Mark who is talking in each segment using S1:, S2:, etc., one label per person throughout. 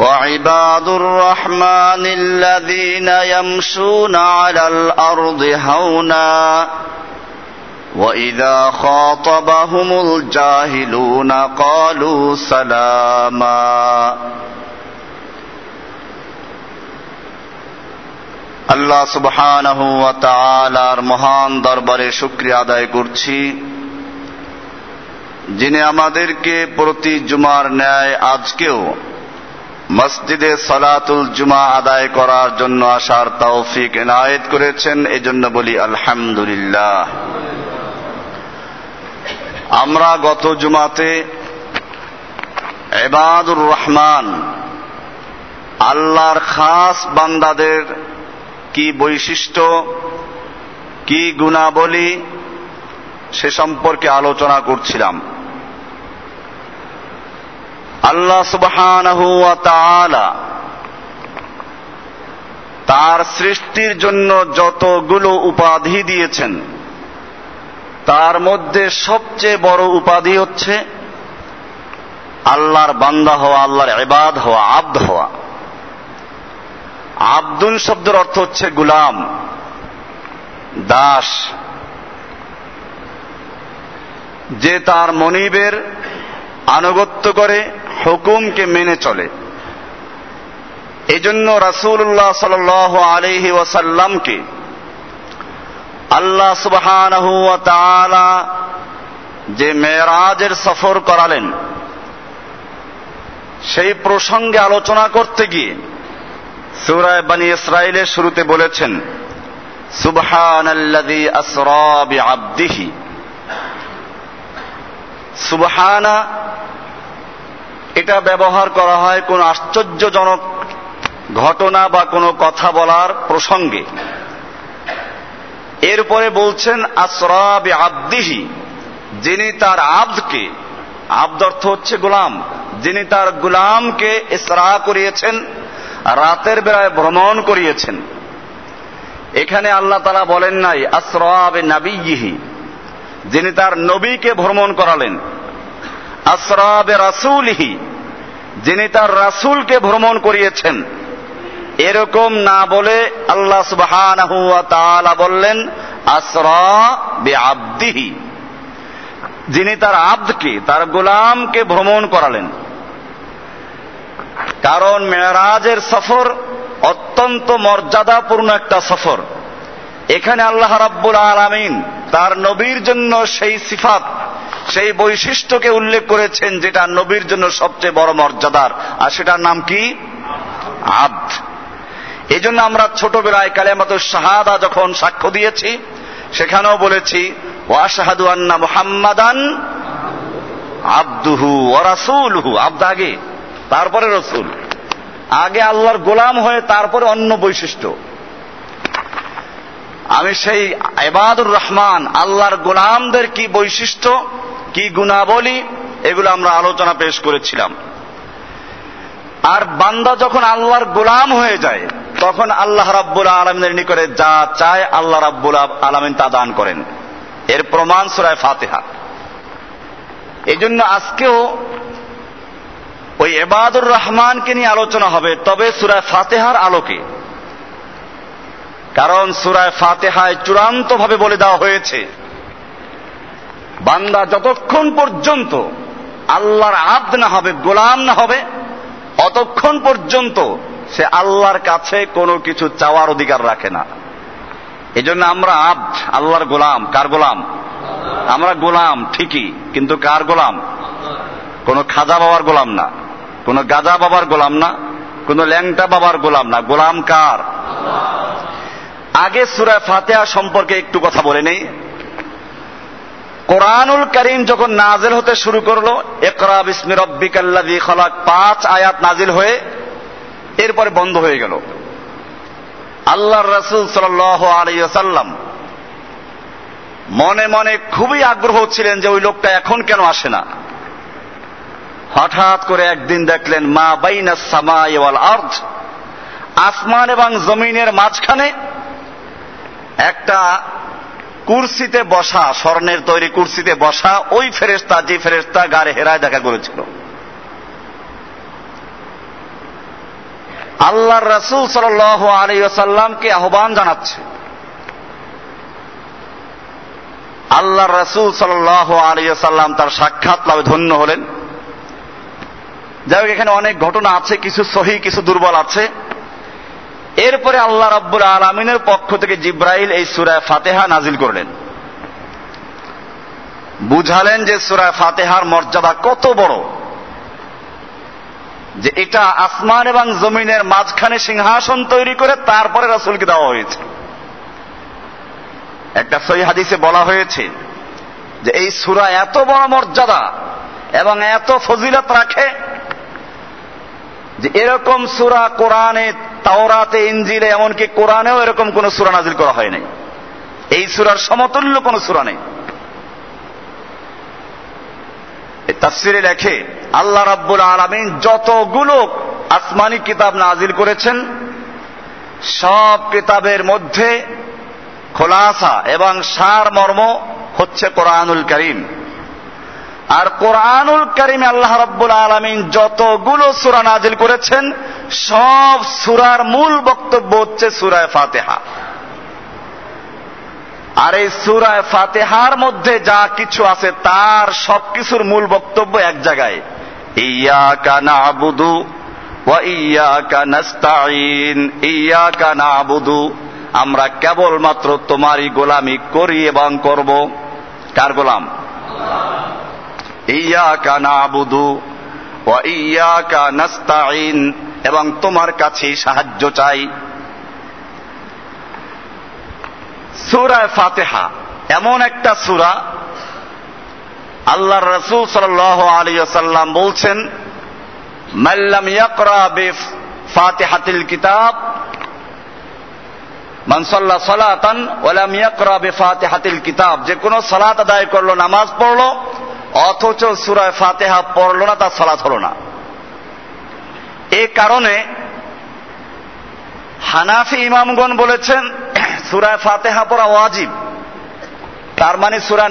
S1: وعباد الرحمن الذين يمشون على الارض هونا واذا خاطبهم الجاهلون قالوا سلاما আল্লাহ সুবহানাহু ওয়া তাআলার মহান দরবারে শুকরিয়া আদায় করছি যিনি আমাদেরকে প্রতি জুমার ন্যায় আজকেও মসজিদে সলাতুল জুমা আদায় করার জন্য আসার তৌফিক এনায়েত করেছেন, এজন্য বলি আলহামদুলিল্লাহ। আমরা গত জুমাতে এবাদুর রহমান, আল্লাহর খাস বান্দাদের কি বৈশিষ্ট্য, কি গুণাবলী, সে সম্পর্কে আলোচনা করছিলাম। আল্লাহ সুবহানাহু ওয়া তার সৃষ্টির জন্য যতগুলো উপাধি দিয়েছেন, তার মধ্যে সবচেয়ে বড় উপাধি হচ্ছে আল্লাহর বান্দা হওয়া, আল্লাহর ইবাদ হওয়া, আব্দ হওয়া। আব্দুল শব্দের অর্থ হচ্ছে গুলাম, দাস। যে তার মনিবের আনুগত্য করে হুকুমকে মেনে চলে। এজন্য রাসূলুল্লাহ সাল আলহি ওয়াসাল্লামকে আল্লাহ তাআলা যে মেরাজের সফর করালেন, সেই প্রসঙ্গে আলোচনা করতে গিয়ে সুরায় বানি ইসরাইলের শুরুতে বলেছেন, সুবহানাল্লাযী আসরা বিআবদিহি। সুবহানা এটা ব্যবহার করা হয় কোন আশ্চর্যজনক ঘটনা বা কোনো কথা বলার প্রসঙ্গে। এরপরে বলছেন আসরাবি আব্দিহি যিনি তার আব্দকে, আব্দ অর্থ হচ্ছে গোলাম, যিনি তার গুলামকে ইসরা করিয়েছেন, রাতের বেলায় ভ্রমণ করিয়েছেন। এখানে আল্লাহ তালা বলেন নাই আসরাবে নাবিহি যিনি তার নবীকে ভ্রমণ করালেন। আসরাবে রাসুলহি যিনি তার রাসুলকে ভ্রমণ করিয়েছেন। এরকম না বলে আল্লাহ তাআলা বললেন, আসরা বে আব্দিহি যিনি তার আব্দকে, তার গোলামকে ভ্রমণ করালেন। কারণ মেরাজের সফর অত্যন্ত মর্যাদাপূর্ণ একটা সফর। এখানে আল্লাহ রাব্বুল আলামিন তার নবীর জন্য সেই সিফাত সেই বৈশিষ্ট্যকে উল্লেখ করেছেন যেটা নবীর জন্য সবচেয়ে বড় মর্যাদার। আর সেটার নাম কি? আব্দ এই জন্য আমরা ছোটবেলায় কালেমাত শাহাদা যখন সাক্ষ্য দিয়েছি, সেখানেও বলেছি ওয়াশাহাদু আন্না মুহাম্মাদান আব্দুহু ও রাসুলহু। আব্দ আগে, তারপরে রসুল। আগে আল্লাহর গোলাম হয়ে তারপরে অন্য বৈশিষ্ট্য। আমি সেই এবাদুর রহমান, আল্লাহর গোলামদের কি বৈশিষ্ট্য? কি গুণাবলী, এগুলো আমরা আলোচনা পেশ করেছিলাম। আর বান্দা যখন আল্লাহর গোলাম হয়ে যায়, তখন আল্লাহ রাব্বুল আলমিনের নিকটে যা চায় আল্লাহ রাব্বুল আলমিন তা দান করেন। এর প্রমাণ সুরায় ফাতেহা। এই জন্য আজকেও ওই এবাদুর রহমানকে নিয়ে আলোচনা হবে, তবে সুরায় ফাতেহার আলোকে। কারণ সুরায় ফাতেহায় চূড়ান্ত ভাবে বলে দেওয়া হয়েছে বান্দা যতক্ষণ পর্যন্ত আল্লাহর আব্দ না হবে, গোলাম না হবে, অতক্ষণ পর্যন্ত সে আল্লাহর কাছে কোনো কিছু চাওয়ার অধিকার রাখে না। এজন্য আমরা আব্দ, আল্লাহর গোলাম। কার গোলাম? আমরা গোলাম, ঠিকই, কিন্তু কার গোলাম? কোন খাজা বাবার গোলাম না, কোন গাজা বাবার গোলাম না, কোন ল্যাংটা বাবার গোলাম না। গোলাম কার? আগে সুরায় ফাতেহা সম্পর্কে একটু কথা বলে নেই। কোরআনুল করিম যখন নাজেল হতে শুরু করল একরা বিসমি রব্বিকাল্লাযী খলাক, পাঁচ আয়াত নাজিল হয়ে এরপরে বন্ধ হয়ে গেল। আল্লাহ রসুল ওয়াসাল্লাম মনে মনে খুবই আগ্রহ ছিলেন যে ওই লোকটা এখন কেন আসে না। হঠাৎ করে একদিন দেখলেন, মা বাইনা সামাই ওয়াল আর্থ আসমান এবং জমিনের মাঝখানে একটা কুর্সিতে বসা, স্বর্ণের তৈরি কুর্সিতে বসা, ওই ফেরেস্তা যে ফেরেস্তা গাড়ে হেরায় দেখা করেছিল। আল্লাহর রসুল সাল আলী সাল্লামকে আহ্বান জানাচ্ছে। আল্লাহ রসুল সাল আলী সাল্লাম তার সাক্ষাৎ লাভে ধন্য হলেন। যাই হোক, এখানে অনেক ঘটনা আছে, কিছু সহি, কিছু দুর্বল আছে। এরপরে আল্লাহ রাব্বুল আলমিনের পক্ষ থেকে জিব্রাইল এই সুরায় ফাতেহা নাজিল করলেন। বুঝালেন যে সুরায় ফাতেহার মর্যাদা কত বড়। যে এটা আসমান এবং জমিনের মাঝখানে সিংহাসন তৈরি করে তারপরে রাসুলকে দেওয়া হয়েছে। একটা সহি হাদিসে বলা হয়েছে যে এই সুরা এত বড় মর্যাদা এবং এত ফজিলত রাখে যে এরকম সুরা কোরআনে, তাওরাতে ইঞ্জিলে এমনকি কোরআনেও এরকম কোন সুরা নাজিল করা হয় নাই। এই সুরার সমতুল্য কোন সুরা নেই। তাফসিরে লেখে, আল্লাহ রাব্বুল আলমিন যতগুলো আসমানি কিতাব নাজিল করেছেন, সব কিতাবের মধ্যে খোলাসা এবং সার মর্ম হচ্ছে কোরআনুল করিম। আর কোরআনুল করিমে আল্লাহ রব্বুল আলমিন যতগুলো সুরা নাজিল করেছেন, সব সুরার মূল বক্তব্য হচ্ছে সুরায় ফাতেহা। আর এই সুরায় ফাতেহার মধ্যে যা কিছু আছে, তার সবকিছুর মূল বক্তব্য এক জায়গায়। ইয়া কানা আবুদু আমরা কেবলমাত্র তোমারই গোলামি করি এবং করব। কার গোলাম? ইয়াকা নাবুদু ইয়াকা নাস্তাইন এবং তোমার কাছে সাহায্য চাই। সূরা ফাতিহা, এমন একটা সূরা আল্লাহর রাসূল সাল্লাল্লাহু আলাইহি ওয়াসাল্লাম বলছেন মাল্লাম ইয়াকরা কিতাব সালাতান ইয়াকরা কিতাব। যে কোনো সালাত আদায় করল, নামাজ পড়ল অথচ সুরায় ফাতেহা পড়ল না তার সালাত হলো না। এ কারণে হানাফি ইমামগণ বলেছেন সুরায় ফাতেহা পড়া ওয়াজিব। তার মানে সুরা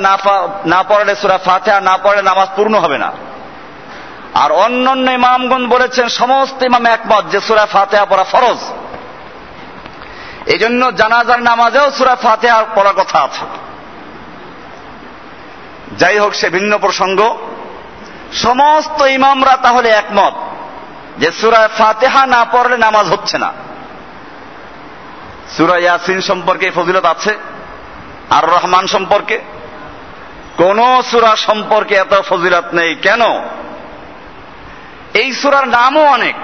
S1: না পড়লে, সুরা ফাতেহা না পড়লে নামাজ পূর্ণ হবে না। আর অন্যান্য ইমামগণ বলেছেন, সমস্ত ইমাম একমত যে সুরা ফাতেহা পড়া ফরজ। এই জন্য জানাজার নামাজেও সুরা ফাতেহা পড়ার কথা আছে। যাই হোক, সে ভিন্ন প্রসঙ্গ। সমস্ত ইমামরা তাহলে একমত যে সুরায় ফাতেহা না পড়লে নামাজ হচ্ছে না। সুরা ইয়াসিন সম্পর্কে ফজিলত আছে, আর রহমান সম্পর্কে। কোন সুরা সম্পর্কে এত ফজিলত নেই। কেন? এই সুরার নামও অনেক।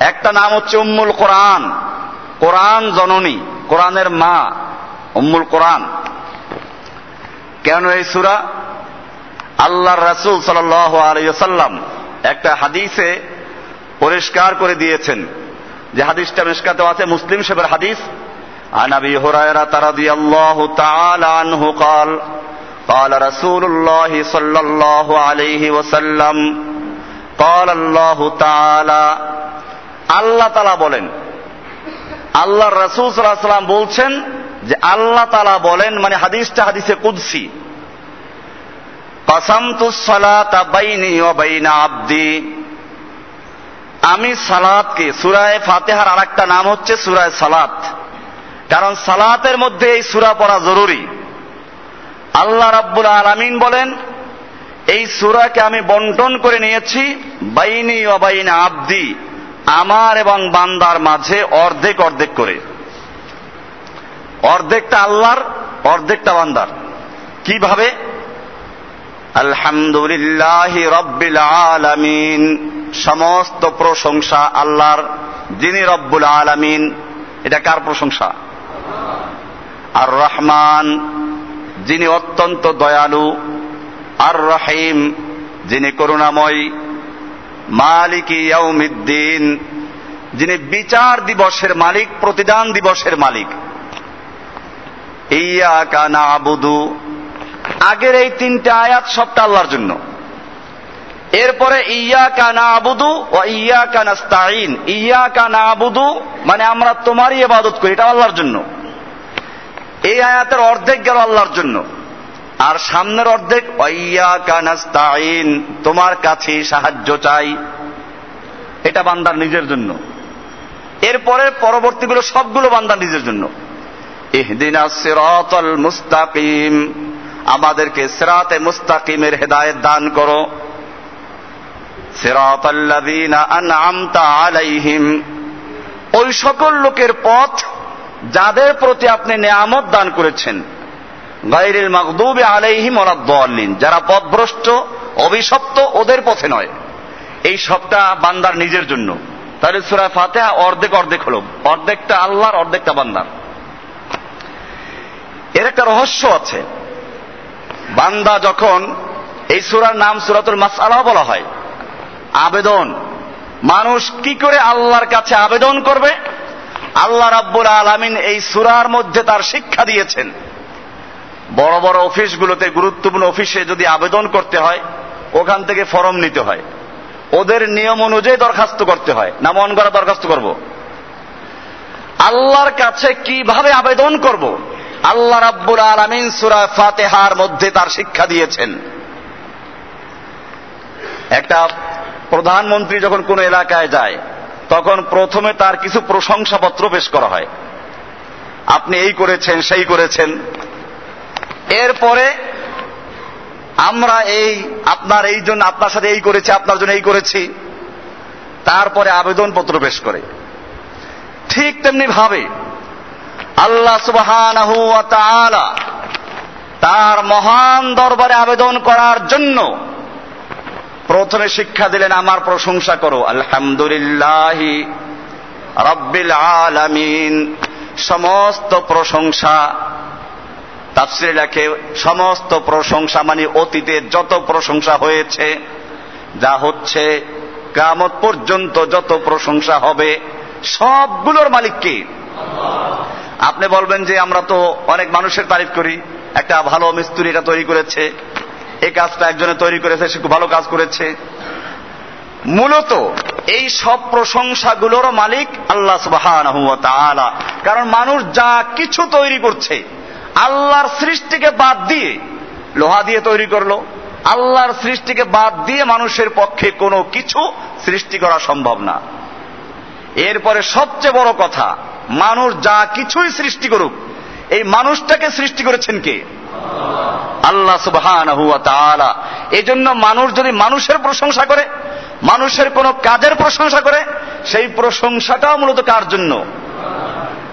S1: একটা নাম হচ্ছে উম্মুল কোরআন। কোরআন জননী, কোরআনের মা, উম্মুল কোরআন। কেন এই সুরা আল্লাহর রাসুল সাল আলাইসাল্লাম একটা হাদিসে পরিষ্কার করে দিয়েছেন যে হাদিসটা মেশকাতে আছে মুসলিম সাহেবের হাদিস عن ابي هريره رضي الله تعالى عنه قال قال رسول الله صلى الله عليه وسلم قال الله تعالى আল্লাহ তালা বলেন আল্লাহ রসুল সাল্লাম বলছেন যে আল্লাহ তালা বলেন মানে হাদিসটা হাদিসে কুদসি। আমি সালাদকে সুরায় ফাতেহার আর একটা নাম হচ্ছে সুরায় সালাত। কারণ সালাতের মধ্যে এই সুরা পড়া জরুরি। আল্লাহ রাব্বুল আলামিন বলেন, এই সুরাকে আমি বন্টন করে নিয়েছি, বাইনি ও বাইনা আব্দি, আমার এবং বান্দার মাঝে অর্ধেক অর্ধেক করে। অর্ধেকটা আল্লাহর, অর্ধেকটা বান্দার। কীভাবে? আলহামদুলিল্লাহ রব্বিল আলামিন। সমস্ত প্রশংসা আল্লাহর, যিনি রব্বুল আলামিন। এটা কার প্রশংসা? আর রহমান যিনি অত্যন্ত দয়ালু। আর রহিম যিনি করুণাময়। মালিক ইয়াউমিদ্দিন, যিনি বিচার দিবসের মালিক, প্রতিদান দিবসের মালিক। ইয়া আবুদু আগের এই তিনটে আয়াত সবটা আল্লাহর জন্য। এরপরে ইয়া কানা আবুদু ও ইয়া কানাস্তাইন ইয়া কানা আবুদু মানে আমরা তোমারই ইবাদত করি, এটা আল্লাহর জন্য। এই আয়াতের অর্ধেক গেল আল্লাহর জন্য। আর সামনের অর্ধেক অইয়া কানাস্তাইন তোমার কাছে সাহায্য চাই। এটা বান্দার নিজের জন্য। এরপরে পরবর্তীগুলো সবগুলো বান্দার নিজের জন্য। ইহদিনা সিরাতাল মুস্তাকিম। আমাদেরকে সিরাতে মুস্তাকিমের হেদায়েত দান করো। সিরাতাল্লাযীনা আন'আমতা আলাইহিম। ওই সকল লোকের পথ যাদের প্রতি আপনি নেয়ামত দান করেছেন। গাইরিল মাকদুবে আলাইহিম ওয়ালাদ-দাল্লিন যারা পথভ্রষ্ট, অভিশপ্ত, ওদের পথে নয়। এই সবটা বান্দার নিজের জন্য। তাহলে সূরা ফাতিহা অর্ধেক অর্ধেক হলো। অর্ধেকটা আল্লাহর, অর্ধেকটা বান্দার। এর একটা রহস্য আছে। বান্দা যখন এই সুরার নাম সুরাতুল মাসআলা বলা হয়, আবেদন, মানুষ কি করে আল্লাহর কাছে আবেদন করবে? আল্লাহ রাব্বুল আলামিন এই সুরার মধ্যে তার শিক্ষা দিয়েছেন। বড় বড় অফিসগুলোতে গুরুত্বপূর্ণ অফিসে যদি আবেদন করতে হয়, ওখান থেকে ফর্ম নিতে হয়। ওদের নিয়ম অনুযায়ী দরখাস্ত করতে হয়। না, মন করা দরখাস্ত করব। আল্লাহর কাছে কীভাবে আবেদন করব? আল্লাহ রাব্বুল আলামিন সূরা ফাতেহার মধ্যে তার শিক্ষা দিয়েছেন। একটা প্রধানমন্ত্রী যখন কোন এলাকায় যায়, তখন প্রথমে তার কিছু প্রশংসাপত্র পেশ করা হয়। আপনি এই করেছেন, সেই করেছেন। এরপরে আমরা এই আপনার এই জন্য, আপনার সাথে এই করেছি, আপনার জন্য এই করেছি। তারপরে আবেদনপত্র পেশ করে। ঠিক তেমনি ভাবে আল্লাহ তাআলা তার মহান দরবারে আবেদন করার জন্য প্রথমে শিক্ষা দিলেন, আমার প্রশংসা করো। আলহামদুলিল্লাহ রব্বিল আলামিন। সমস্ত প্রশংসা, তাফসিরে লেখে, সমস্ত প্রশংসা মানে অতীতের যত প্রশংসা হয়েছে, যা হচ্ছে কামত পর্যন্ত যত প্রশংসা হবে, সবগুলোর মালিক কে? আপনি বলবেন যে আমরা তো অনেক মানুষের তারিফ করি। একটা ভালো মিস্ত্রি এটা তৈরি করেছে। এই কাজটা একজনে তৈরি করেছে, সে খুব ভালো কাজ করেছে। মূলত এই সব প্রশংসাগুলোর মালিক আল্লাহ তাআলা। কারণ মানুষ যা কিছু তৈরি করছে, আল্লাহর সৃষ্টিকে বাদ দিয়ে লোহা দিয়ে তৈরি করল। আল্লাহর সৃষ্টিকে বাদ দিয়ে মানুষের পক্ষে কোনো কিছু সৃষ্টি করা সম্ভব না। এরপরে সবচেয়ে বড় কথা মানুষ যা কিছুই সৃষ্টি করুক, এই মানুষটাকে সৃষ্টি করেছেন কে? আল্লাহ সুবহানাহু ওয়া তাআলা। এজন্য মানুষ যদি মানুষের প্রশংসা করে, মানুষের কোন কাজের প্রশংসা করে, সেই প্রশংসাটাও মূলত কার জন্য?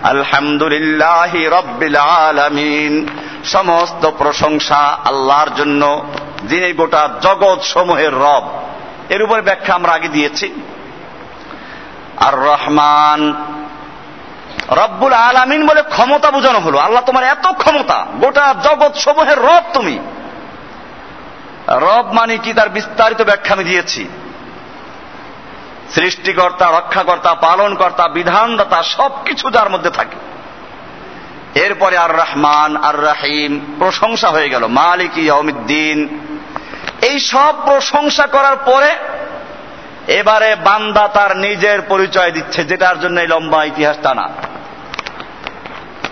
S1: আলহামদুলিল্লাহ রব্বিল আলামিন। সমস্ত প্রশংসা আল্লাহর জন্য, যিনি গোটা জগৎ সমূহের রব। এর উপরে ব্যাখ্যা আমরা আগে দিয়েছি। আর রহমান রব্বুল আলামিন বলে ক্ষমতা বোঝানো হলো। আল্লাহ তোমার এত ক্ষমতা, গোটা জগৎ সমূহের রব তুমি। রব মানে কি তার বিস্তারিত ব্যাখ্যা আমি দিয়েছি। সৃষ্টিকর্তা, রক্ষাকর্তা, পালনকর্তা, বিধানদাতা সবকিছু যার মধ্যে থাকে। এরপরে আর রহমান আর রাহিম প্রশংসা হয়ে গেল। মালিক ইয়মিদ্দিন এই সব প্রশংসা করার পরে এবারে বান্দা তার নিজের পরিচয় দিচ্ছে, যেটার জন্য এই লম্বা ইতিহাস টানা।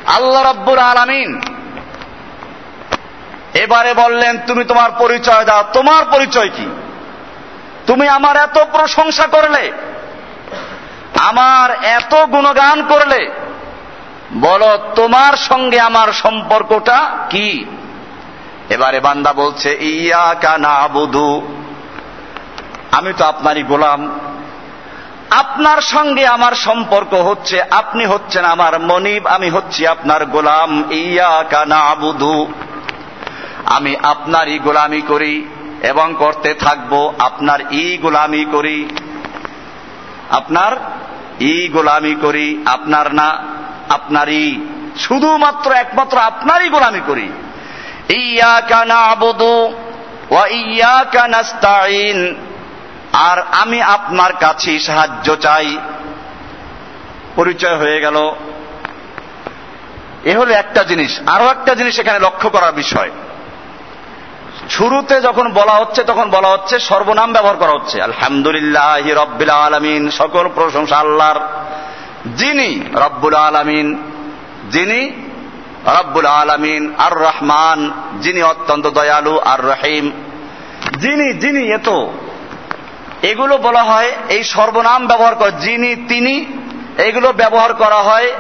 S1: আল্লাহ রব্বুর আলামিন। এবারে বললেন, তুমি তোমার পরিচয় দাও। তোমার পরিচয় কি? তুমি আমার এত প্রশংসা করলে, আমার এত গুণগান করলে, বলো তোমার সঙ্গে আমার সম্পর্কটা কি? এবারে বান্দা বলছে, ইয়া কানা আবুদু। আমি তো আপনারই গোলাম। আপনার সঙ্গে আমার সম্পর্ক হচ্ছে, আপনি হচ্ছেন আমার মনিব, আমি হচ্ছি আপনার গোলাম। ইয়া কানা আবুদু আমি আপনারই গোলামি করি এবং করতে থাকব আপনার ই গোলামি করি। আপনার ই গোলামি করি, আপনার না আপনারই শুধুমাত্র একমাত্র আপনারই গোলামি করি। ইয়া কানা আবুদু ওয়া ইয়া কানাস্তাইন আর আমি আপনার কাছেই সাহায্য চাই। পরিচয় হয়ে গেল। এ হলো একটা জিনিস। আরও একটা জিনিস এখানে লক্ষ্য করার বিষয়। শুরুতে যখন বলা হচ্ছে, তখন বলা হচ্ছে সর্বনাম ব্যবহার করা হচ্ছে। আলহামদুলিল্লাহ রব্বিল আলমিন, সকল প্রশংসা আল্লাহর। যিনি রব্বুল আলমিন, যিনি রব্বুল আলমিন আর রহমান যিনি অত্যন্ত দয়ালু আর রহিম যিনি যিনি এত এগুলো বলা হয় এই সর্বনাম ব্যবহার করে, যিনি, তিনি, এগুলো ব্যবহার করা হয়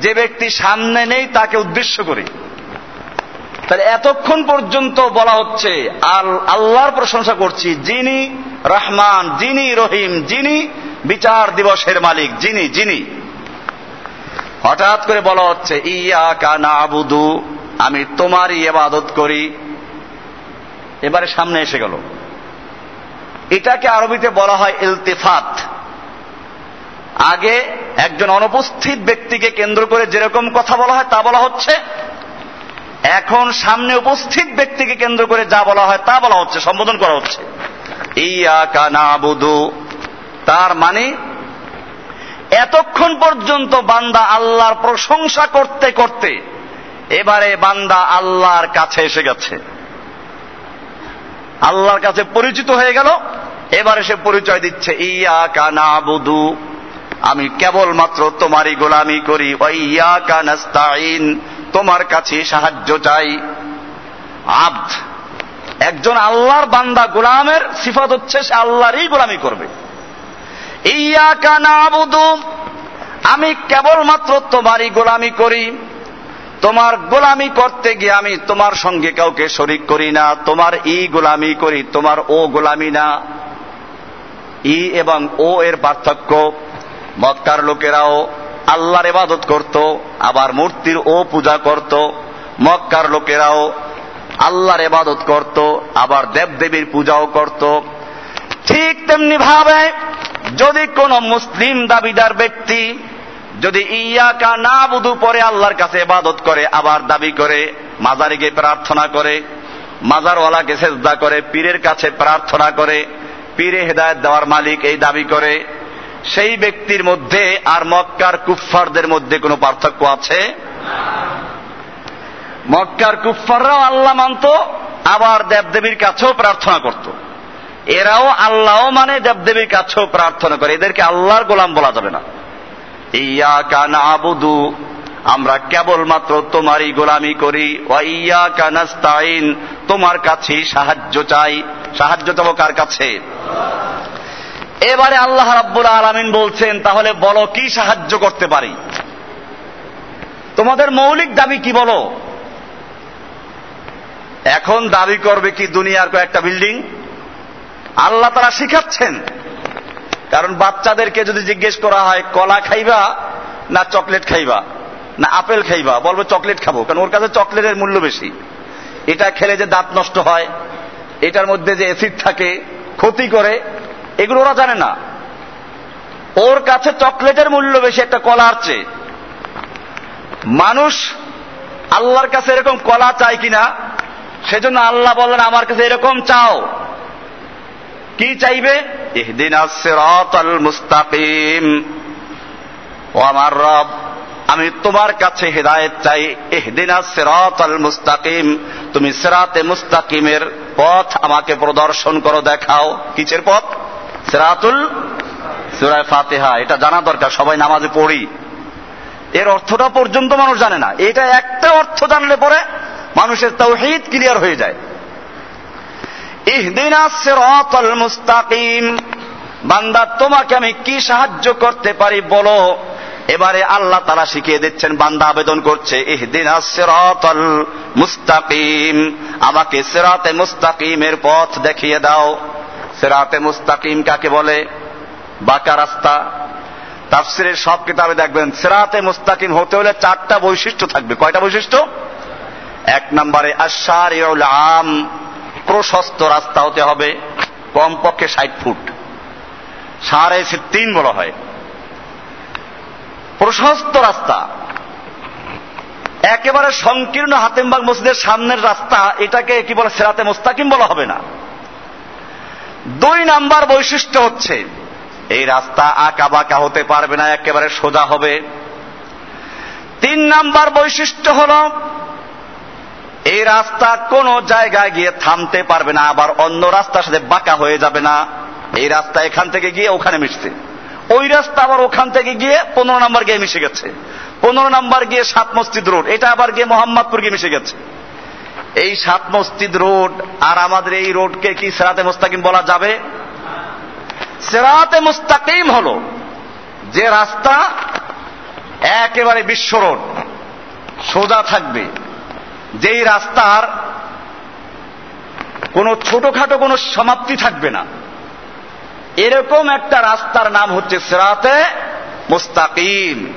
S1: যে ব্যক্তি সামনে নেই তাকে উদ্দেশ্য করে। তাহলে এতক্ষণ পর্যন্ত বলা হচ্ছে আল আল্লাহর প্রশংসা করছি, যিনি রহমান, যিনি রহিম, যিনি বিচার দিবসের মালিক, যিনি যিনি। হঠাৎ করে বলা হচ্ছে ইয়া কানা আবুদু আমি তোমারই এবাদত করি। এবারে সামনে এসে গেল। এটাকে আরবিতে বলা হয় ইলতিফাত। আগে একজন অনুপস্থিত ব্যক্তিকে কেন্দ্র করে যেরকম কথা বলা হয় তা বলা হচ্ছে, এখন সামনে উপস্থিত ব্যক্তিকে কেন্দ্র করে যা বলা হয় তা বলা হচ্ছে, সম্বোধন করা হচ্ছে। ইয়া তার মানে এতক্ষণ পর্যন্ত বান্দা আল্লাহর প্রশংসা করতে করতে এবারে বান্দা আল্লাহর কাছে এসে গেছে। আল্লাহর কাছে পরিচিত হয়ে গেল এবারে সে পরিচয় দিচ্ছে ইয়া কানা আবুদু আমি কেবলমাত্র তোমারই গোলামি করি ইয়া কানাস্তাইন তোমার কাছে সাহায্য চাই। আব্দ, একজন আল্লাহর বান্দা গোলামের সিফত হচ্ছে সে আল্লাহরই গোলামি করবে। ইয়া কানা আবুদু আমি কেবলমাত্র তোমারই গোলামি করি। তোমার গোলামি করতে গিয়ে আমি তোমার সঙ্গে কাউকে শরিক করি না, তোমার ই গোলামি করি, তোমার ও গোলামি না। ই এবং ও এর পার্থক্য। মক্কার লোকেরাও আল্লাহর এবাদত করত, আবার মূর্তির ও পূজা করত। মক্কার লোকেরাও আল্লাহর এবাদত করত, আবার দেবদেবীর পূজাও করত। ঠিক তেমনি ভাবে যদি কোন মুসলিম দাবিদার ব্যক্তি যদি ইয়াকা না বুধু পরে আল্লাহর কাছে এবাদত করে, আবার দাবি করে মাজারিকে প্রার্থনা করে, মাজারওয়ালাকে সেজদা করে, পীরের কাছে প্রার্থনা করে পীরে হেদায়ত দেওয়ার মালিক এই দাবি করে, সেই ব্যক্তির মধ্যে আর মক্কার কুফফারদের মধ্যে কোনো পার্থক্য আছে? মক্কার কুফফাররাও আল্লাহ মানত, আবার দেবদেবীর কাছেও প্রার্থনা করত। এরাও আল্লাহ মানে দেবদেবীর কাছেও প্রার্থনা করে। এদেরকে আল্লাহর গোলাম বলা যাবে না। ইয়া আবুদু আমরা কেবলমাত্র তোমারই গোলামি করি। ইয়া কানাস্তাইন তোমার কাছে সাহায্য চাই। সাহায্য চাবো কার কাছে? এবারে আল্লাহ রাব্বুল আলামিন বলছেন, তাহলে বলো কি সাহায্য করতে পারি? তোমাদের মৌলিক দাবি কি বলো? এখন দাবি করবে কি দুনিয়ার কয়েকটা বিল্ডিং? আল্লাহ তারা শিখাচ্ছেন। কারণ বাচ্চাদেরকে যদি জিজ্ঞেস করা হয়, কলা খাইবা না চকলেট খাইবা? না, আপেল খাইবা, বলবে চকলেট খাব, কারণ ওর কাছে চকলেটের মূল্য বেশি। এটা খেলে যে দাঁত নষ্ট হয়, এটার মধ্যে যে অ্যাসিড থাকে, ক্ষতি করে, এগুলো ওরা জানে না। ওর কাছে চকলেটের মূল্য বেশি একটা কলার চেয়ে মানুষ আল্লাহর কাছে এরকম কলা চায় কিনা, সেজন্য আল্লাহ বললেন, আমার কাছে এরকম চাও। কি চাইবে? ও আমার রব আমি তোমার কাছে হেদায়েত চাই এহদিনা সেরাত আল মুস্তাকিম। তুমি সেরাতে মুস্তাকিমের পথ আমাকে প্রদর্শন করো, দেখাও। কিসের পথ? সেরাতুল সুরায় ফাতেহা। এটা জানা দরকার, সবাই নামাজে পড়ি। এর অর্থটা পর্যন্ত মানুষ জানে না। এটা একটা অর্থ জানলে পরে মানুষের তাওহীদ ক্লিয়ার হয়ে যায়। ইহদিনা সিরাতাল মুস্তাকিম। বান্দা, তোমাকে আমি কি সাহায্য করতে পারি বলো? এবারে আল্লাহ তারা শিখিয়ে দিচ্ছেন, বান্দা আবেদন করছে মুস্তাকিম, আমাকে সেরাতে মুস্তাকিমের পথ দেখিয়ে দাও। সেরাতে মুস্তাকিম কাকে বলে? বাঁকা রাস্তা। তাফসিরের সব কিতাবে দেখবেন, সিরাতে মুস্তাকিম হতে হলে চারটা বৈশিষ্ট্য থাকবে। কয়টা বৈশিষ্ট্য? এক নম্বরে আশার আম প্রশস্ত রাস্তা হতে হবে, কমপক্ষে ষাট ফুট। সাড়ে তিন বলা হয়। প্রশস্ত রাস্তা। একেবারে সংকীর্ণ হাতেমবাগ মসজিদের সামনের রাস্তা, এটাকে কি বলে সেরাতে মোস্তাকিম বলা হবে না। দুই নাম্বার বৈশিষ্ট্য হচ্ছে, এই রাস্তা আঁকা বাঁকা হতে পারবে না, একেবারে সোজা হবে। তিন নাম্বার বৈশিষ্ট্য হল, এই রাস্তা কোন জায়গায় গিয়ে থামতে পারবে না, আবার অন্য রাস্তার সাথে বাঁকা হয়ে যাবে না। এই রাস্তা এখান থেকে গিয়ে ওখানে মিশছে। ওই রাস্তা আবার ওখান থেকে গিয়ে পনেরো নাম্বার গিয়ে মিশে গেছে। পনেরো নাম্বার গিয়ে সাত মসজিদ রোড, এটা আবার গিয়ে মোহাম্মদপুর গিয়ে মিশে গেছে। এই সাত মসজিদ রোড আর আমাদের এই রোডকে কি সেরাতে মোস্তাকিম বলা যাবে? সেরাতে মুস্তাকিম হল যে রাস্তা একেবারে বিশ্ব রোড, সোজা থাকবে। যেই রাস্তার কোনো ছোটখাটো কোনো সমাপ্তি থাকবে না। এরকম একটা রাস্তার নাম হচ্ছে সেরাতে মুস্তাকিম।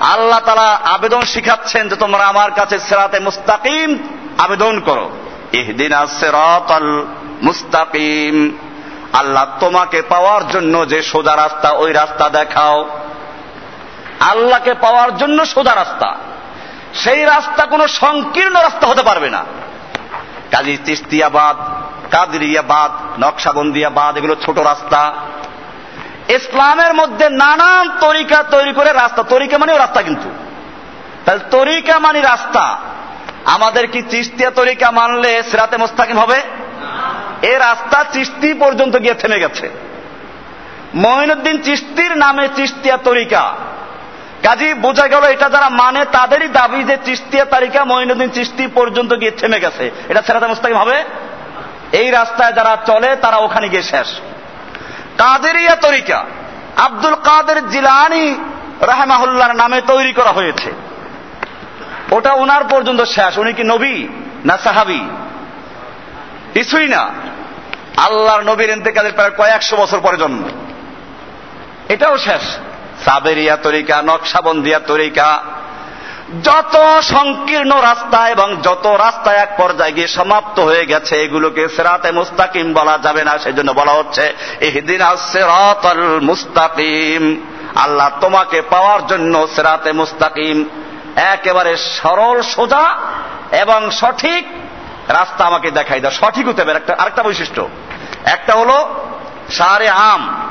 S1: আল্লাহ তারা আবেদন শিখাচ্ছেন যে তোমরা আমার কাছে সেরাতে মুস্তাকিম আবেদন করো। সেরাতাল মুস্তাকিম। আল্লাহ তোমাকে পাওয়ার জন্য যে সোজা রাস্তা, ওই রাস্তা দেখাও। আল্লাহকে পাওয়ার জন্য সোজা রাস্তা। সেই রাস্তা কোনো সংকীর্ণ রাস্তা হতে পারবে না। কাজী তিস্তিয়াবাদ, কাদরিয়াবাদ নকশাবন্দিয়াবাদ এগুলো ছোট রাস্তা। ইসলামের মধ্যে নানান তরিকা তৈরি করে রাস্তা। তরিকা মানেও রাস্তা কিন্তু। তাহলে তরিকা মানে রাস্তা। আমাদের কি চিস্তিয়া তরিকা মানলে সেরাতে মোস্তাকিম হবে? এ রাস্তা চিস্তি পর্যন্ত গিয়ে থেমে গেছে। মঈনুদ্দিন চিস্তির নামে চিস্তিয়া তরিকা। কাজী বোঝা গেল এটা যারা মানে তাদেরই দাবি যে চিস্তিয়া তালিকা মহিনুদ্দিন চিস্তি পর্যন্ত গিয়ে থেমে গেছে। এটা সেরাতে মুস্তাকিম হবে? এই রাস্তায় যারা চলে, তারা ওখানে গিয়ে শেষ। কাদেরিয়া তরিকা, আব্দুল কাদের জিলানি রাহেমাহুল্লার নামে তৈরি করা হয়েছে। ওটা ওনার পর্যন্ত শেষ। উনি কি নবী না সাহাবি? কিছুই না। আল্লাহর নবীর ইন্তেকালের প্রায় কয়েকশো বছর পরে জন্ম। এটাও শেষ। সাবেরিয়া তরিকা, নকশাবন্দিয়া তরিকা যত সংকীর্ণ রাস্তা এবং যত রাস্তা এক পর্যায়ে গিয়ে সমাপ্ত হয়ে গেছে, এগুলোকে সেরাতে মুস্তাকিম বলা যাবে না, সেজন্য বলা হচ্ছে এহদিন সেরাতল মুস্তাকিম। আল্লাহ তোমাকে পাওয়ার জন্য সেরাতে মুস্তাকিম একেবারে সরল, সোজা এবং সঠিক রাস্তা আমাকে দেখাই দাও। সঠিক হতে হবে একটা, আরেকটা বৈশিষ্ট্য। একটা হলো সারে আম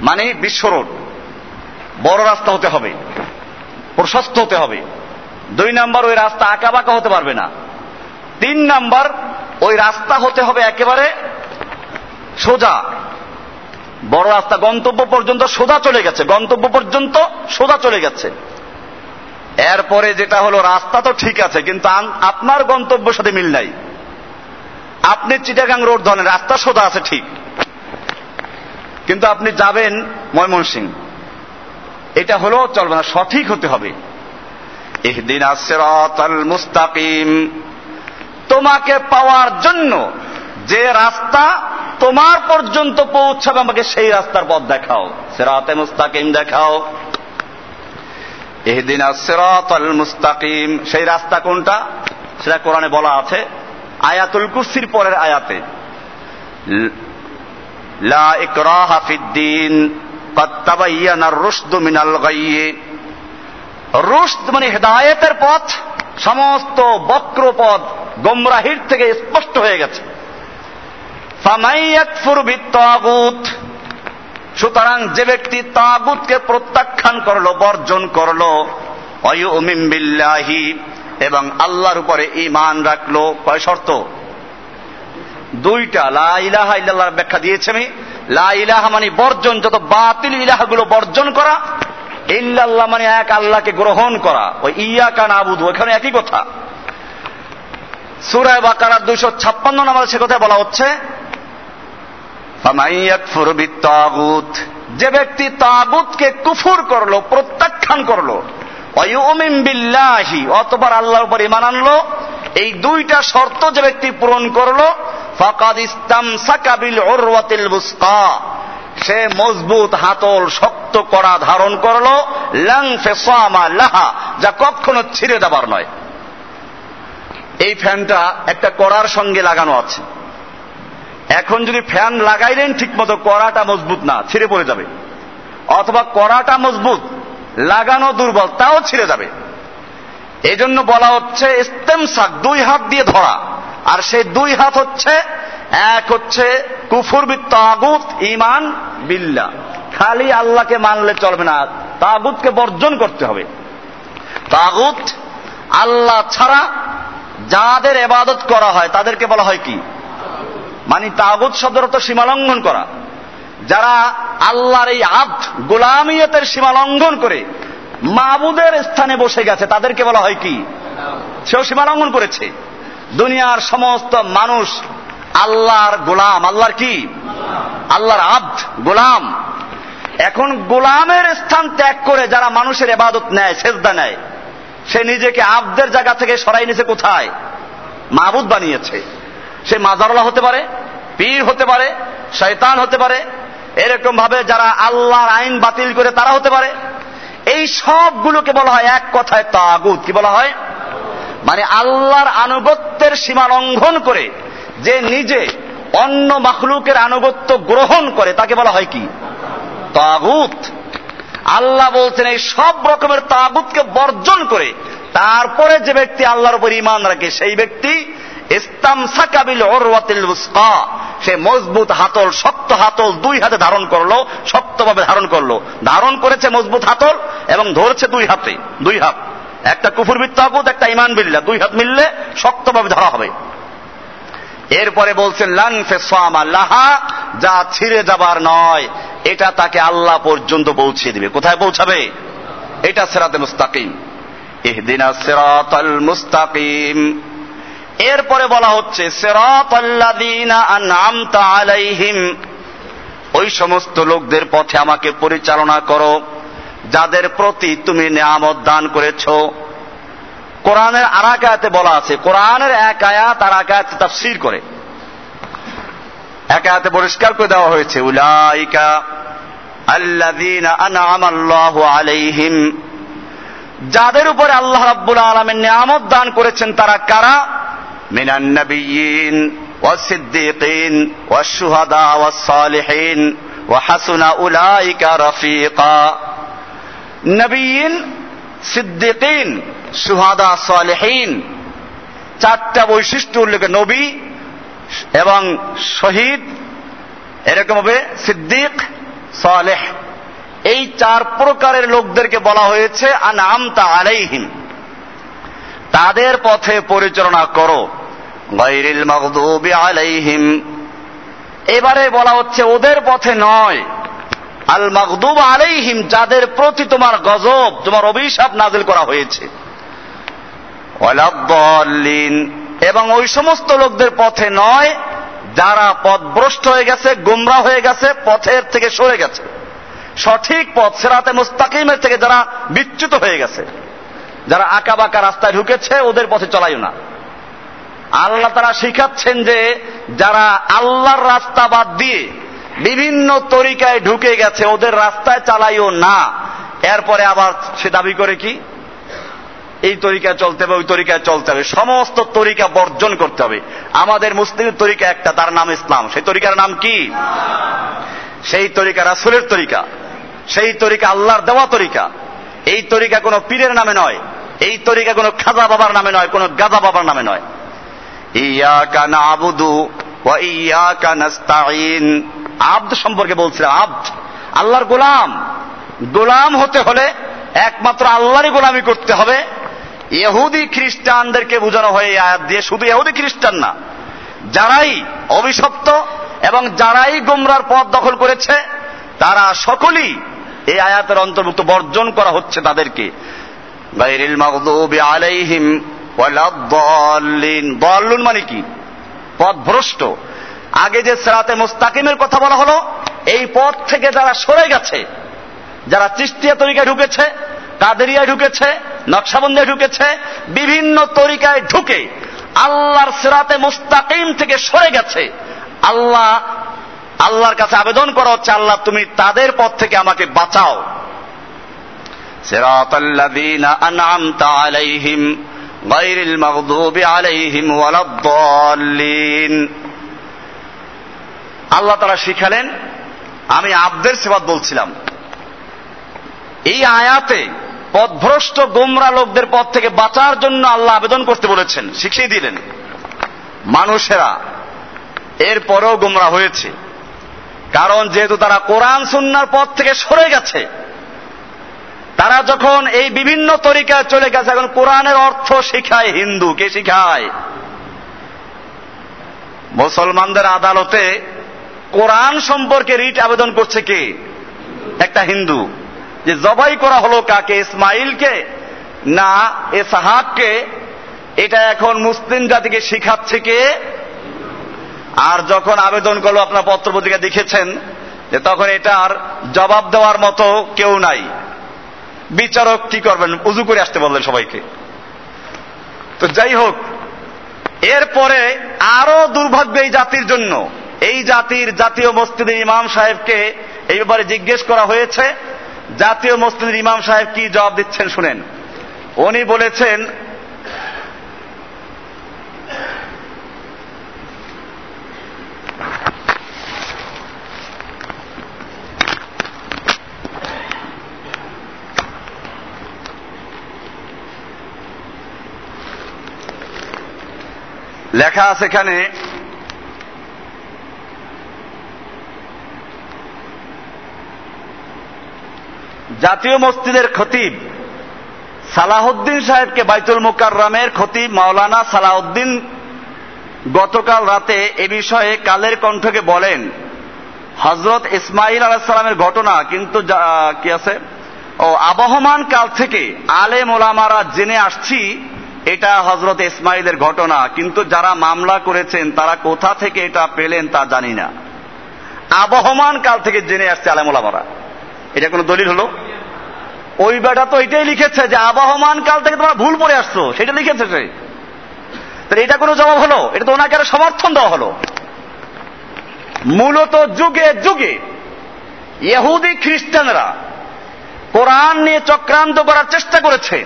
S1: মানে বিশ্ব রোড। বড় রাস্তা হতে হবে, প্রশস্ত হতে হবে। দুই নাম্বার ওই রাস্তা আঁকা বাঁকা হতে পারবে না। তিন নাম্বার ওই রাস্তা হতে হবে একেবারে সোজা। বড় রাস্তা, গন্তব্য পর্যন্ত সোজা চলে গেছে, গন্তব্য পর্যন্ত সোজা চলে গেছে। এরপরে যেটা হলো, রাস্তা তো ঠিক আছে, কিন্তু আপনার গন্তব্যের সাথে মিল নাই। আপনি চিটাগাং রোড ধরেন, রাস্তা সোজা আছে ঠিক। কিন্তু আপনি যাবেন ময়মনসিং এটা হলো, চলবে না, সঠিক হতে হবে। ইহদিন মুস্তাকিম তোমাকে পাওয়ার জন্য যে রাস্তা তোমার পর্যন্ত পৌঁছাবে আমাকে সেই রাস্তার পথ দেখাও সেরাতে মুস্তাকিম দেখাও এহদিন সেরাতল মুস্তাকিম সেই রাস্তা কোনটা সেটা কোরআনে বলা আছে আয়াতুল কুসির পরের আয়াতে লা ইকরাহা ফিদ্দিন قد تبين الرشد من الغي রুশদ মানে হেদায়েতের পথ, সমস্ত বক্র পথ গোমরাহির থেকে স্পষ্ট হয়ে গেছে। সুতরাং যে ব্যক্তি তাগুতকে প্রত্যাখ্যান করল, বর্জন করল বিল্লাহি, এবং আল্লাহর উপরে ইমান রাখল, কয় শর্ত? দুইটা, লা ইলাহা ব্যাখ্যা দিয়েছে আমি। লা ইলাহা মানে বর্জন, যত বাতিল ইলাহাগুলো বর্জন করা ইল্লাল্লাহ মানে এক আল্লাহকে গ্রহণ করা। ওই ইয়া কান আবুদু এখানে একই কথা। সুরায় বাকারার দুইশো ছাপ্পান্ন নাম্বার সে কথা বলা হচ্ছে যে ব্যক্তি তাগুতকে কুফুর করল, প্রত্যাখ্যান করল অয়ুমিন বিল্লাহি অতবার আল্লাহর উপর ইমান আনলো, এই দুইটা শর্ত যে ব্যক্তি পূরণ করল, ফাকাদ ইস্তাম সাকাবিল সে মজবুত হাতল, শক্ত করা ধারণ করল, লং ফেসামা লাহা, যা কখনো ছিঁড়ে দেবার নয়। এই ফ্যানটা একটা কড়ার সঙ্গে লাগানো আছে। এখন যদি ফ্যান লাগাইলেন ঠিক মতো কড়াটা মজবুত না, ছিঁড়ে পড়ে যাবে। অথবা কড়াটা মজবুত, লাগানো দুর্বল, তাও ছিঁড়ে যাবে। এই জন্য বলা হচ্ছে ইস্তেমসাক দুই হাত দিয়ে ধরা। আর সেই দুই হাত হচ্ছে, এক হচ্ছে কুফুর তাগুত ইমান বিল্লা খালি আল্লাহকে মানলে চলবে না। তাগুতকে বর্জন করতে হবে। তাগুত আল্লাহ ছাড়া যাদের এবাদত করা হয়, তাদেরকে বলা হয় কি? মানে তাগুত শব্দের অর্থ সীমালঙ্ঘন করা। যারা আল্লাহর এই আদ, গোলামিয়তের সীমালঙ্ঘন করে মাবুদের স্থানে বসে গেছে, তাদেরকে বলা হয় কি? সেও সীমালঙ্ঘন করেছে। দুনিয়ার সমস্ত মানুষ আল্লাহর গোলাম। আল্লাহর কি? আল্লাহর আব্দ গোলাম। এখন গোলামের স্থান ত্যাগ করে যারা মানুষের এবাদত নেয়, সেজদা নেয়, সে নিজেকে আব্দের জায়গা থেকে সরাই নিয়েছে কোথায়? মাহবুদ বানিয়েছে। সে মাজারলা হতে পারে, পীর হতে পারে, শয়তান হতে পারে এরকম ভাবে যারা আল্লাহর আইন বাতিল করে তারা হতে পারে। এই সবগুলোকে বলা হয় এক কথায় তাগুদ কি বলা হয়? মানে আল্লাহর আনুগত্যের সীমা লঙ্ঘন করে যে নিজে অন্য মাখলুকের আনুগত্য গ্রহণ করে, তাকে বলা হয় কি? তাগুত। আল্লাহ বলছেন এই সব রকমের তাগুতকে বর্জন করে তারপরে যে ব্যক্তি আল্লাহর উপর ইমান রাখে সেই ব্যক্তি সে মজবুত হাতল, শক্ত হাতল দুই হাতে ধারণ করল, শক্তভাবে ধারণ করল। ধারণ করেছে মজবুত হাতল এবং ধরছে দুই হাতে, দুই হাত। একটা কুফুর তাগুত, একটা ইমান বিল্লা দুই হাত মিললে শক্তভাবে ধরা হবে। এরপরে বলছেন, লান ফেসামা লাহা যা ছিঁড়ে যাবার নয়, এটা তাকে আল্লাহ পর্যন্ত পৌঁছে দিবে। কোথায় পৌঁছাবে? এটা সেরাতে মুস্তাকিম। ইহদিনা সিরাতাল মুস্তাকিম। এরপরে বলা হচ্ছে আলাইহিম ওই সমস্ত লোকদের পথে আমাকে পরিচালনা করো, যাদের প্রতি তুমি নিয়ামত দান করেছ। কোরআনের আর আয়াতে বলা আছে কোরআনের এক আয়াত আর এক আয়াত তাফসির করে এক আয়াতে পরিষ্কার করে দেওয়া হয়েছে উলাইকা আল্লাযীনা আন'আমা আল্লাহু আলাইহিম যাদের উপরে আল্লাহ রাব্বুল আলামিন নিয়ামত দান করেছেন তারা কারা মিনান নাবিয়্যিন والصديقين والشهداء والصالحين وحسن أولئك رفيقا নবীন সিদ্দিকিন, সুহাদা সালেহীন, চারটা বৈশিষ্ট্য উল্লেখে নবী এবং শহীদ, এরকম হবে সিদ্দিক, সালেহ। এই চার প্রকারের লোকদেরকে বলা হয়েছে আনামতা আলাইহিম। তাদের পথে পরিচালনা করো। গৈরিল মগদুবি আলাইহিম। এবারে বলা হচ্ছে, ওদের পথে নয়। আল মগদুব আলাইহিম, যাদের প্রতি তোমার গজব, তোমার অভিশাপ নাজিল করা হয়েছে। এবং ওই সমস্ত লোকদের পথে নয়, যারা পথভ্রষ্ট হয়ে গেছে, গুমরা হয়ে গেছে, পথের থেকে সরে গেছে। সঠিক পথ, সেরাতে মুস্তাকিমের থেকে যারা বিচ্যুত হয়ে গেছে, যারা আঁকা বাঁকা রাস্তায় ঢুকেছে, ওদের পথে চলাইও না। আল্লাহ তারা শিখাচ্ছেন যে, যারা আল্লাহর রাস্তা বাদ দিয়ে বিভিন্ন তরিকায় ঢুকে গেছে, ওদের রাস্তায় চালাইও না। এরপরে আবার সে দাবি করে কি? এই তরিকায় চলতে হবে, ওই তরিকায় চলতে হবে। সমস্ত তরিকা বর্জন করতে হবে। আমাদের মুসলিম তরিকা একটা, তার নাম ইসলাম। সেই তরিকার নাম কি? সেই তরিকা রাসুলের তরিকা। সেই তরিকা আল্লাহর দেওয়া তরিকা। এই তরিকা কোনো পীরের নামে নয়। এই তরিকা কোনো খাজা বাবার নামে নয়, কোনো গাজা বাবার নামে নয়। ইয়া কানা আবুদু ওয়া ইয়া কানাস্তাইন আব্দ সম্পর্কে বলছিলাম, আব্দ, আল্লাহর গোলাম। গোলাম হতে হলে একমাত্র আল্লাহরই গোলামি করতে হবে। এহুদি খ্রিস্টানদেরকে বোঝানো হয়ে আয়াত দিয়ে, শুধু এহুদি খ্রিস্টান না, যারাই অভিশপ্ত এবং যারাই গোমরার পথ দখল করেছে, তারা সকলেই এই আয়াতের অন্তর্ভুক্ত বর্জন করা হচ্ছে তাদেরকে। গায়রিল মাগদুবি আলাইহিম মানে কি? পথভ্রষ্ট। আগে যে সেরাতে মুস্তাকিমের কথা বলা হলো, এই পথ থেকে যারা সরে গেছে, যারা চিস্তিয়া তরিকায় ঢুকেছে, কাদেরিয়ায় ঢুকেছে, নকশাবন্দিয়ায় ঢুকেছে, বিভিন্ন তরিকায় ঢুকে আল্লাহর সেরাতে মুস্তাকিম থেকে সরে গেছে, আল্লাহ, আল্লাহর কাছে আবেদন করা হচ্ছে, আল্লাহ তুমি তাদের পথ থেকে আমাকে বাঁচাও। সেরাতাল্লাযীনা আলাইহিম আলাইহিম আল্লাহ তারা শিখালেন, আমি আব্দের সেবাদ বলছিলাম। এই আয়াতে পথভ্রষ্ট গোমরা লোকদের পথ থেকে বাঁচার জন্য আল্লাহ আবেদন করতে বলেছেন, শিখিয়ে দিলেন। মানুষেরা এরপরেও গোমরা হয়েছে, কারণ যেহেতু তারা কোরআন সুন্নার পথ থেকে সরে গেছে, তারা যখন এই বিভিন্ন তরিকায় চলে গেছে, এখন কোরআনের অর্থ শিখায় হিন্দু, কে শিখায়? মুসলমানদের আদালতে কোরআন সম্পর্কে রিট আবেদন করছে কে? একটা হিন্দু। যে জবাই করা হলো কাকে? ইসমাইলকে? না, এ সাহাবকে? এটা এখন মুসলিম জাতিকে শিখাচ্ছে কে? আর যখন আবেদন করল, আপনার পত্রপত্রিকা দেখেছেন যে তখন এটার জবাব দেওয়ার মতো কেউ নাই। বিচারক কি করবেন? উজু করে আসতে বললেন সবাইকে। তো যাই হোক, এরপরে আরও দুর্ভাগ্য এই জাতির জন্য। জাতির জাতীয় মসজিদের ইমাম সাহেবকে এই ব্যাপারে জিজ্ঞেস করা হয়েছে। জাতীয় মসজিদের ইমাম সাহেব কি জবাব দিচ্ছেন শুনেন। উনি বলেছেন, লেখা আছে এখানে জাতীয় মসজিদের খতিব সালাহউদ্দিন সাহেবকে বাইতুল মুকাররমের খতিব মাওলানা সালাহউদ্দিন গতকাল রাতে এ বিষয়ে কালের কণ্ঠকে বলেন হজরত ইসমাইল আলাহিসাল্লামের ঘটনা, কিন্তু কি আছে? ও, আবহমান কাল থেকে আলে মোলামারা জেনে আসছি এটা হজরত ইসমাইলের ঘটনা, কিন্তু যারা মামলা করেছেন, তারা কোথা থেকে এটা পেলেন তা জানি না। আবহমান কাল থেকে জেনে আসছে আলেম ওলামারা। এটা কোনো দলিল হলো? ওই বেটা তো এটাই লিখেছে যে আবহমান কাল থেকে তোমরা ভুল পড়ে আসছো সেটা লিখেছে সে। তাহলে এটা কোনো জবাব হলো? এটা তো ওনাকে সমর্থন দেওয়া হলো। মূলত যুগে যুগে ইহুদি খ্রিস্টানরা কোরআন নিয়ে চক্রান্ত করার চেষ্টা করেছে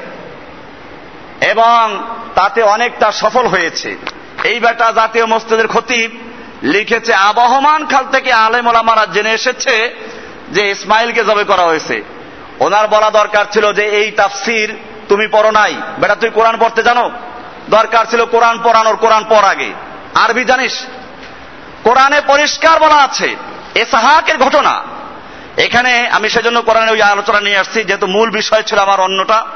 S1: এবং তাতে অনেকটা সফল হয়েছে। এই বেটা জাতীয় মসজিদের খতিব লিখেছে, আবহমান খাল থেকে আলেম ওলামারা জেনে এসেছে যে ইসমাইলকে জবে করা হয়েছে। ওনার বলা দরকার ছিল যে এই তাফসির তুমি পড়ো নাই। বেটা, তুই কোরআন পড়তে জানো? দরকার ছিল কোরআন পড়ানোর, কোরআন পড় আগে। আরবি জানিস? কোরআনে পরিষ্কার বলা আছে, এসাহাকের ঘটনা। এখানে আমি সেজন্য কোরআনে ওই আলোচনা নিয়ে আসছি, যেহেতু মূল বিষয় ছিল আমার অন্যটা।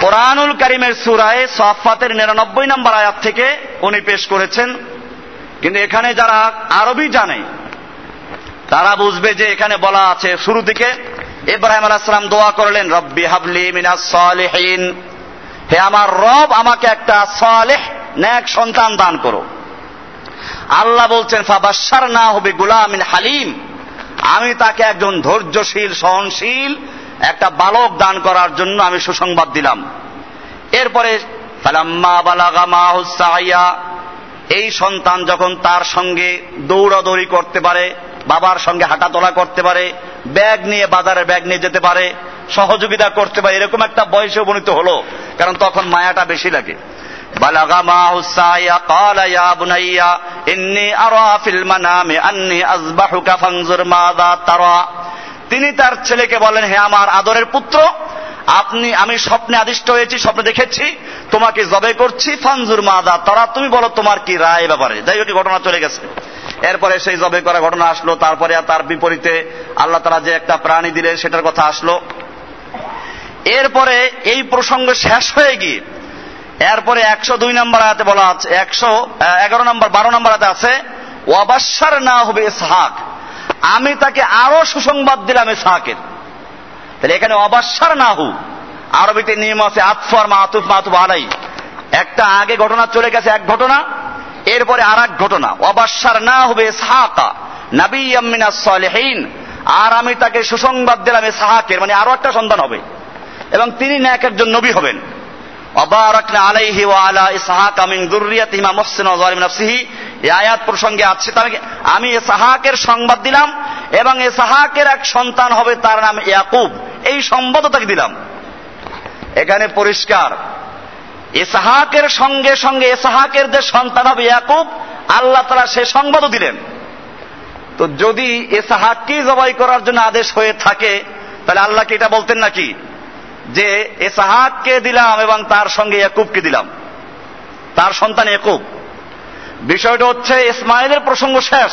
S1: কোরআনুল করিমের সুরায় সাফাতের নিরানব্বই নম্বর আয়াত থেকে উনি পেশ করেছেন। কিন্তু এখানে যারা আরবি জানে, তারা বুঝবে যে এখানে বলা আছে শুরু দিকে ইব্রাহিম আলাহাম দোয়া করলেন, রব্বি হাবলি মিনাস সালেহীন। হে আমার রব, আমাকে একটা সালেহ ন্যাক সন্তান দান করো। আল্লাহ বলছেন ফাবাসার না হবে গুলামিন হালিম। আমি তাকে একজন ধৈর্যশীল, সহনশীল, একটা বালক দান করার জন্য আমি সুসংবাদ দিলাম। এরপরে এই সন্তান যখন তার সঙ্গে দৌড়াদৌড়ি করতে পারে বাবার সঙ্গে হাঁটাতলা করতে পারে ব্যাগ নিয়ে বাজারে ব্যাগ নিয়ে যেতে পারে সহযোগিতা করতে পারে এরকম একটা বয়সে উপনীত হলো কারণ তখন মায়াটা বেশি লাগে বালাগা মা হুসাইয়া قال يا بني إني أرى في المنام أني أذبحك فانظر ماذا ترى তিনি তার ছেলেকে বলেন হে আমার আদরের পুত্র আপনি আমি স্বপ্নে আদিষ্ট হয়েছি স্বপ্নে দেখেছি তোমাকে জবে করছি ফানজুর মাদা তারা তুমি বলো তোমার কি রায় ব্যাপারে যাই হোক ঘটনা চলে গেছে এরপরে সেই জবে করা ঘটনা আসলো, তারপরে তার বিপরীতে আল্লাহ তারা যে একটা প্রাণী দিলেন সেটার কথা আসলো। এরপরে এই প্রসঙ্গ শেষ হয়ে গিয়ে, এরপরে একশো দুই নম্বর আয়াতে বলা আছে, একশো এগারো নম্বর, বারো নম্বর আয়াতে আছে ওয়াবাসার না হবে ইসহাক আমি তাকে আরও সুসংবাদ দিলাম এসাহাকের তাহলে এখানে অবাসার না হু আরবিতে নিয়ম আছে, আতফার মাতুফ মাতুফ আলাই একটা আগে ঘটনা চলে গেছে, এক ঘটনা এরপরে আর এক ঘটনা। অবাসার না হবে সাহাকা নাবি আমিনা সালেহীন। আর আমি তাকে সুসংবাদ দিলাম সাহাকের মানে আরও একটা সন্তান হবে। এবং তিনি ন্যাক একজন নবী হবেন। আলাইহি ওয়া আলা ইসহাক মিন যুররিয়াতিহিমা মুহসিন ওয়া আয়াত প্রসঙ্গে আছে, তার আমি ইসহাকের সংবাদ দিলাম, এবং ইসহাকের এক সন্তান হবে তার নাম ইয়াকুব। এই সংবাদও তাকে দিলাম। এখানে পরিষ্কার। ইসহাকের সঙ্গে সঙ্গে এসাহাকের যে সন্তান হবে ইয়াকুব, আল্লাহ তারা সে সংবাদও দিলেন। তো যদি এসাহাককেই জবাই করার জন্য আদেশ হয়ে থাকে, তাহলে আল্লাহকে এটা বলতেন নাকি? যে এসাহাককে দিলাম এবং তার সঙ্গে ইয়াকুবকে দিলাম। তার সন্তান ইয়াকুব। বিষয়টা হচ্ছে ইসমাইলের প্রসঙ্গ শেষ।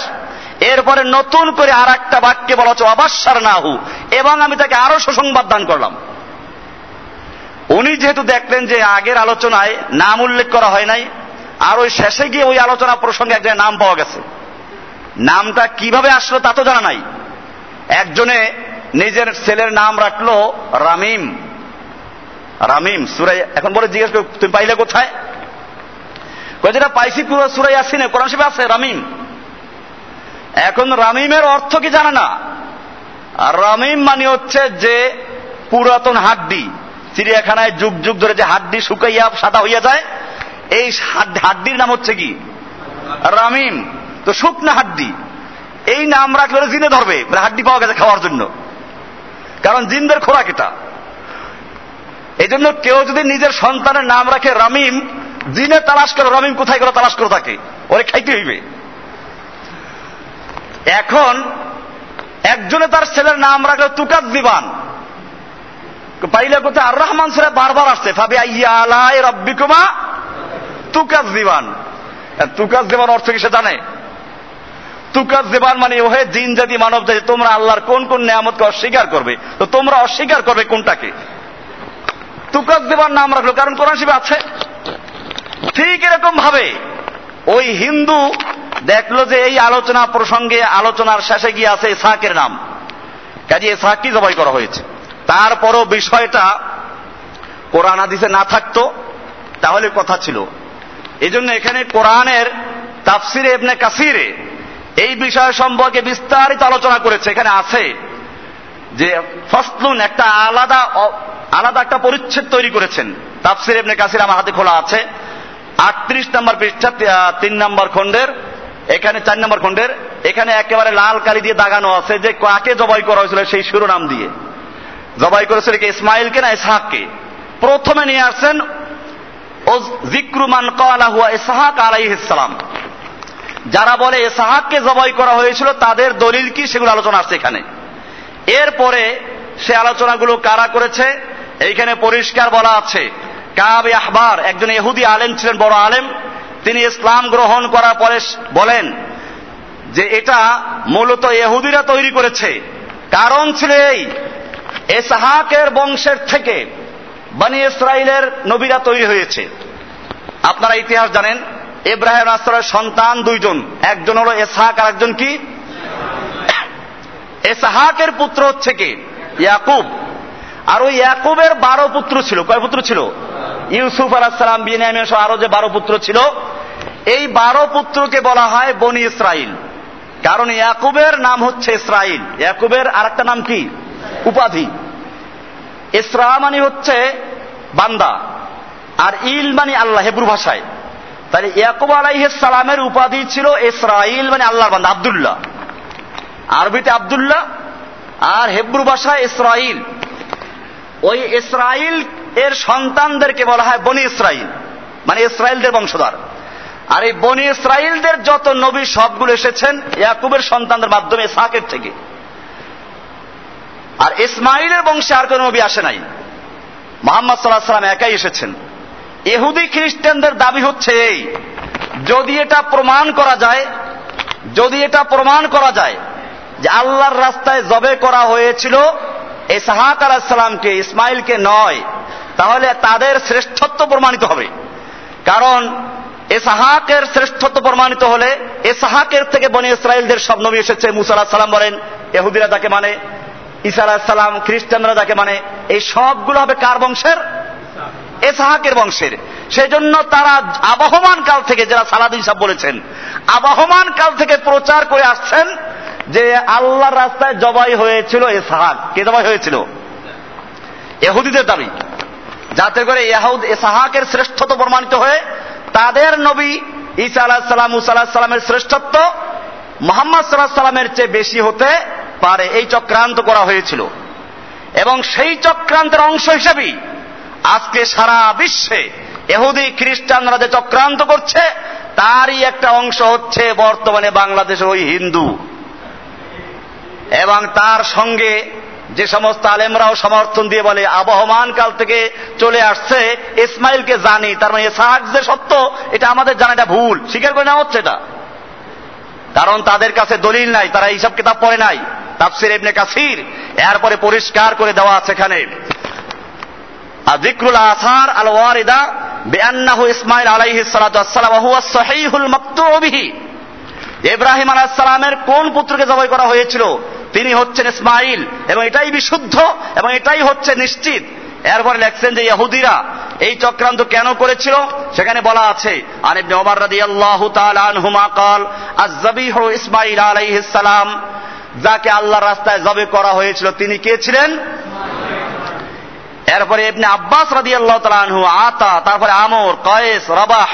S1: এরপরে নতুন করে আর একটা বাক্যে বলা হচ্ছে অবাসার নাহু এবং আমি তাকে আরও সুসংবাদ দান করলাম। উনি যেহেতু দেখলেন যে আগের আলোচনায় নাম উল্লেখ করা হয় নাই, আর ওই শেষে গিয়ে ওই আলোচনা প্রসঙ্গে এক জায়গায় নাম পাওয়া গেছে। নামটা কীভাবে আসলো তা তো জানা নাই। একজনে নিজের ছেলের নাম রাখল রামিম। রামিম, সুরাই, এখন বলে জিজ্ঞেস করি, তুমি পাইলে কোথায়? যেটা পাইছি পুরো সুরাই আসি না কোরআন শিবে আছে, রামিম। এখন রামিমের অর্থ কি জানে না? রামিম মানে হচ্ছে যে পুরাতন হাড্ডি। চিড়িয়াখানায় যুগ যুগ ধরে যে হাড্ডি শুকাইয়া সাদা হইয়া যায়, এই হাড্ডির নাম হচ্ছে কি? রামিম। তো শুকনা হাড্ডি। এই নাম রাখলে জিনে ধরবে হাড্ডি পাওয়া গেছে খাওয়ার জন্য। কারণ জিনদের খোরাক এটা। এই জন্য কেউ যদি নিজের সন্তানের নাম রাখে রামিম, জিনে তালাশ করে, রামিম কোথায় করে তালাশ করে থাকে ওরে খাইতে হইবে। এখন একজনে তার ছেলের নাম রাখল তুকাত দিবান পাইলে কোথায় আর রহমান সুরে বারবার আসছে। আইয়া আলাই রব্বিকুমা তুকাত দিবান তুকাত দিবান অর্থ কি সে জানে? তুকাত দেবান মানে ওহে জিন জাতি মানব জাতি তোমরা আল্লাহর কোন কোন নিয়ামতকে অস্বীকার করবে? তো তোমরা অস্বীকার করবে কোনটাকে? তুকাত দেবার নাম রাখল, কারণ কোরআন শিবে আছে। ঠিক এরকম ভাবে ওই হিন্দু দেখল যে এই আলোচনা প্রসঙ্গে আলোচনার শেষে গিয়ে আছে ইসাকের নাম। কাজে ইসাককে জবাই করা হয়েছে? তারপরও বিষয়টা কোরআন আদিসে না থাকতো, তাহলে কথা ছিল। এই জন্য এখানে কোরআনের তাফসিরে এবনে কাসিরে এই বিষয় সম্পর্কে বিস্তারিত আলোচনা করেছে। এখানে আছে যে ফসলুন একটা আলাদা আলাদা একটা পরিচ্ছেদ তৈরি করেছেন। তাফসির এবনে কাসির আমার হাতে খোলা আছে। আটত্রিশ নম্বর পৃষ্ঠা তিন নম্বর খণ্ডের, এখানে চার নম্বর খণ্ডের, এখানে একেবারে লাল কালি দিয়ে দাগানো আছে যে কাকে জবাই করা হয়েছিল সেই শিরোনাম দিয়ে। জবাই করেছিল কি? ইসমাইলকে না ইসহাককে? প্রথমে নিয়ে আসছেন জিক্রুমান কালা হুয়া ইসহাক আলাইহিস সালাম। যারা বলে এসাহাককে জবাই করা হয়েছিল, তাদের দলিল কি? সেগুলো আলোচনা আসছে এখানে। এরপরে সে আলোচনাগুলো কারা করেছে? এইখানে পরিষ্কার বলা আছে। কাবে আহবার, একজন ইহুদি আলেম ছিলেন, বড় আলেম। তিনি ইসলাম গ্রহণ করার পরে বলেন যে এটা মূলত ইহুদিরা তৈরি করেছে। কারণ ছিল এই এসাহাকের বংশের থেকে বানি ইসরায়েলের নবীরা তৈরি হয়েছে। আপনারা ইতিহাস জানেন, ইব্রাহিম আসরের সন্তান দুইজন, একজন হলো এসাহাক আর একজন কি? এসহাকের পুত্র হচ্ছে কি? ইয়াকুব। আর ওই ইয়াকুবের বারো পুত্র ছিল। কয় পুত্র ছিল? ইউসুফ আলাহাম বিনিয়ামিন সহ আরও যে বারো পুত্র ছিল। এই বারো পুত্রকে বলা হয় বনি ইসরাইল। কারণ ইয়াকুবের নাম হচ্ছে ইসরাইল। ইয়াকুবের আর একটা নাম কি? উপাধি। ইসরা মানে হচ্ছে বান্দা, আর ইল মানে আল্লাহ, হেব্রু ভাষায়। তাহলে ইয়াকুব আলাইহিস সালামের উপাধি ছিল ইসরাইল মানে আল্লাহর বান্দা, আবদুল্লাহ। আরবিতে আবদুল্লাহ, আর হেব্রু ভাষায় ইসরাইল ওই ইসরাইল এর সন্তানদেরকে বলা হয় বনি ইসরাইল মানে ইসরায়েলদের বংশধর। আর এই বনি ইসরায়েলদের যত নবী, সবগুলো এসেছেন ইয়াকুবের সন্তানদের মাধ্যমে সাকের থেকে। আর ইসমাইলের বংশে আর কোন নবী আসে নাই। মোহাম্মদ সাল্লাহ সাল্লাম একাই এসেছেন। এহুদি খ্রিস্টানদের দাবি হচ্ছে এই, যদি এটা প্রমাণ করা যায়, যদি এটা প্রমাণ করা যায় যে আল্লাহর রাস্তায় জবে করা হয়েছিল এসাহাক আলাহিসাল্লামকে ইসমাইলকে নয়, তাহলে তাদের শ্রেষ্ঠত্ব প্রমাণিত হবে। কারণ এসাহাকের শ্রেষ্ঠত্ব প্রমাণিত হলে এসাহাকের থেকে বনে ইসরায়েলদের সব নবী এসেছে। মুসা আলাহ সালাম বলেন এহুদিরা তাকে মানে ঈসা সালাম খ্রিস্টানরা যাকে মানে এই সবগুলো হবে কার বংশের? এসাহাকের বংশের। সেই জন্য তারা আবহমান কাল থেকে, যারা সালাদিন সাহেব বলেছেন, আবহমান কাল থেকে প্রচার করে আসছেন যে আল্লাহর রাস্তায় জবাই হয়েছিল এসাহাক। কে জবাই হয়েছিল? এহুদিদের দাবি। যাতে করে ইয়াহুদ এসাহাকের শ্রেষ্ঠত্ব প্রমাণিত হয়ে তাদের নবী ঈসা আলাহ সালাম, মুসা আলাহ সাল্লামের শ্রেষ্ঠত্ব, মোহাম্মদ সাল্লাহ সাল্লামের চেয়ে বেশি হতে পারে এই চক্রান্ত করা হয়েছিল। এবং সেই চক্রান্তের অংশ হিসেবেই আজকে সারা বিশ্বে এহুদি খ্রিস্টানরা যে চক্রান্ত করছে, তারই একটা অংশ হচ্ছে বর্তমানে বাংলাদেশের ওই হিন্দু। এবং তার সঙ্গে যে সমস্ত আলেমরাও সমর্থন দিয়ে বলে, আবহমান কাল থেকে চলে আসছে, ইসমাইলকে জানি, তার মানে সাহাক যে সত্য, এটা আমাদের জানা এটা ভুল। স্বীকার করে নেওয়া হচ্ছে এটা। কারণ তাদের কাছে দলিল নাই, তারা এইসব কিতাব পড়ে নাই। তাফসির ইবনে কাসির, এরপরে পরিষ্কার করে দেওয়া আছে এখানে। যিকরুল আসার আল ওয়ারিদা বেআন্নাহু ইসমাইল আলাইহিস সালাতু ওয়াসসালাম হুয়া সহিহুল মাকতুউ বিহি ইব্রাহিম আলাইহিস সালামের কোন পুত্রকে জবাই করা হয়েছিল? তিনি হচ্ছেন ইসমাইল, এবং এটাই বিশুদ্ধ, এবং এটাই হচ্ছে নিশ্চিত। এরপরে লেখছেন যে ইহুদিরা এই চক্রান্ত কেন করেছিল সেখানে বলা আছে আর ইবনে ওমর রাদিয়াল্লাহু তাআলা আনহুমা قال الذبيح ইসমাইল আলাইহিস সালাম যাকে আল্লাহর রাস্তায় জবে করা হয়েছিল তিনি কে ছিলেন এরপরে ইবনে আব্বাস রাদিয়াল্লাহু তাআলা আনহু আতা তারপরে আমর কয়েস রবাহ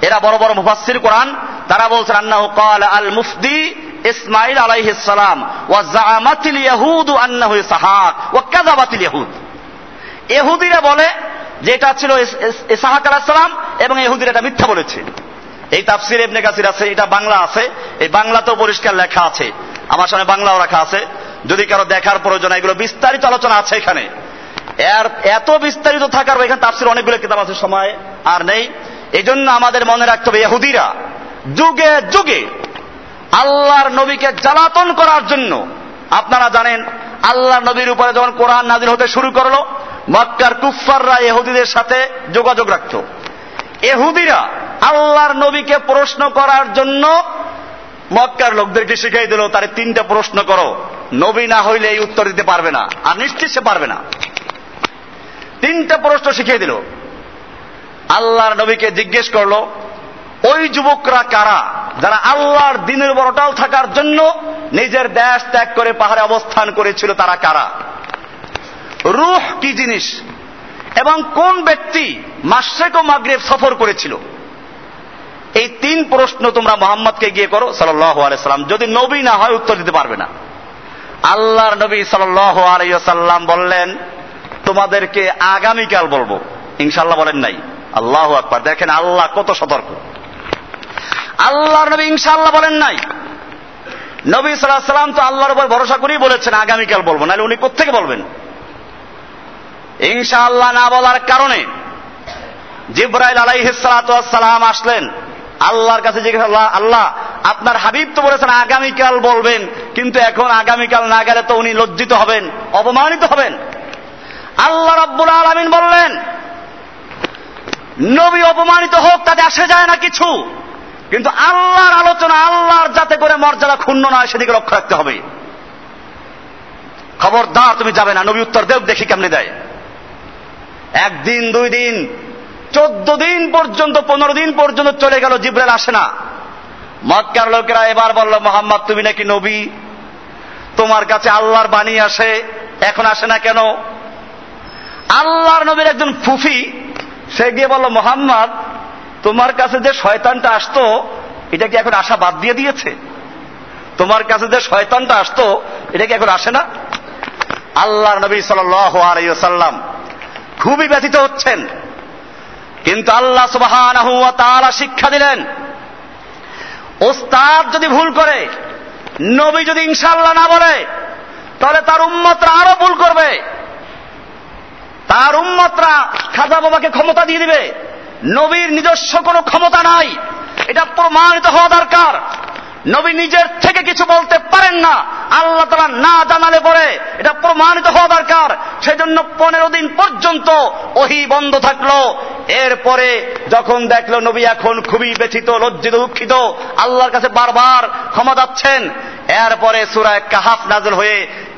S1: এরা বড় বড় মুফাসসির কোরআন তারা বলছেন আন্নাহু قال আল মুফদি ইসমাইল আলাইহিস সালাম ওয়া জাআমাতিল ইয়াহুদ আন্নাহু ইসহাক ওয়া কাযাবাতিল ইয়াহুদ ইহুদিরা বলে যে এটা ছিল ইসহাক আলাইহিস সালাম এবং ইহুদিরা এটা মিথ্যা বলেছে। এই তাফসির ইবনে কাসির আছে, এটা বাংলা আছে। এই বাংলাতেও পরিষ্কার লেখা আছে। আমার সামনে বাংলাও রাখা আছে। যদি কারও দেখার প্রয়োজন এগুলো বিস্তারিত আলোচনা আছে এখানে। এর এত বিস্তারিত থাকার এখানে তাফসির অনেকগুলো কিতাব আছে, সময় আর নেই। এই জন্য আমাদের মনে রাখতে হবে, ইহুদিরা যুগে যুগে আল্লাহর নবীকে জ্বালাতন করার জন্য, আপনারা জানেন আল্লাহ নবীর উপরে যখন কোরআন নাজির হতে শুরু করল মক্কার কুফাররা এহুদিদের সাথে যোগাযোগ রাখত। এহুদিরা আল্লাহর নবীকে প্রশ্ন করার জন্য মক্কার লোকদেরকে শিখাই দিল, তার তিনটা প্রশ্ন করো। নবী না হইলে এই উত্তর দিতে পারবে না, আর নিশ্চিত সে পারবে না। তিনটা প্রশ্ন শিখিয়ে দিল। আল্লাহর নবীকে জিজ্ঞেস করল, ওই যুবকরা কারা, যারা আল্লাহর দিনের বড়টাল থাকার জন্য নিজের দেশ ত্যাগ করে পাহাড়ে অবস্থান করেছিল, তারা কারা? রুহ কি জিনিস? এবং কোন ব্যক্তি মাসেক ও মাগরেব সফর করেছিল? এই তিন প্রশ্ন তোমরা মোহাম্মদকে গিয়ে করো সাল্লাম যদি নবী না হয়, উত্তর দিতে পারবে না। আল্লাহর নবী সাল্লাম বললেন, তোমাদেরকে আগামীকাল বলব। ইনশাল্লাহ বলেন নাই। আল্লাহ আকবার। দেখেন আল্লাহ কত সতর্ক। আল্লাহর নবী ইনশাল্লাহ বলেন নাই। নবী সাল্লাহ সাল্লাম তো আল্লাহর উপর ভরসা করেই বলেছেন, আগামীকাল বলব। নাহলে উনি কোথেকে বলবেন? ইনশাআল্লাহ না বলার কারণে জিব্রাইল আলাইহিসালাম আসলেন। আল্লাহর কাছে জিজ্ঞেস আল্লাহ, আপনার হাবিব তো বলেছেন আগামীকাল বলবেন, কিন্তু এখন আগামীকাল না গেলে তো উনি লজ্জিত হবেন, অপমানিত হবেন। আল্লাহ রব্বুল আলমিন বললেন, নবী অপমানিত হোক, তাতে আসে যায় না কিছু, কিন্তু আল্লাহর আলোচনা, আল্লাহর যাতে করে মর্যাদা ক্ষুণ্ণ নয়, সেদিকে লক্ষ্য রাখতে হবে। খবরদার, তুমি যাবে না, নবী উত্তর দেব দেখি কেমনে দেয়। একদিন, দুই দিন, চোদ্দ দিন পর্যন্ত, পনেরো দিন পর্যন্ত চলে গেল, জিব্রাইল আসে না। মক্কার লোকেরা এবার বলল, মোহাম্মদ, তুমি নাকি নবী? তোমার কাছে আল্লাহর বাণী আসে, এখন আসে না কেন? আল্লাহর নবীর একজন ফুফি, সে গিয়ে বলল, মোহাম্মদ, তোমার কাছে যে শয়তানটা আসতো, এটা কি এখন আশা বাদ দিয়ে দিয়েছে? তোমার কাছে যে শয়তানটা আসতো, এটা কি এখন আসে না? আল্লাহর নবী সাল্লাম খুবই ব্যথিত হচ্ছেন। কিন্তু আল্লাহ সুবাহ শিক্ষা দিলেন, ওস্তাদ যদি ভুল করে, নবী যদি ইনশাল্লাহ না বলে, তাহলে তার উম্মতরা আরও ভুল করবে। তার উম্মতরা খাজা বাবাকে ক্ষমতা দিয়ে দিবে। নবীর নিজস্ব কোনো ক্ষমতা নাই। এটা প্রমাণিত হওয়া দরকার। নবী নিজের থেকে কিছু বলতে পারেন না। আল্লাহ তারা না জানালে পরে এটা প্রমাণিত হওয়া দরকার। সেজন্য পনেরো দিন পর্যন্ত ওহি বন্ধ থাকল। এরপরে যখন দেখল নবী এখন খুবই ব্যথিত, লজ্জিত, দুঃখিত, আল্লাহর কাছে বারবার ক্ষমা যাচ্ছেন এরপরে সুরায় কাহাফ নাজল হয়ে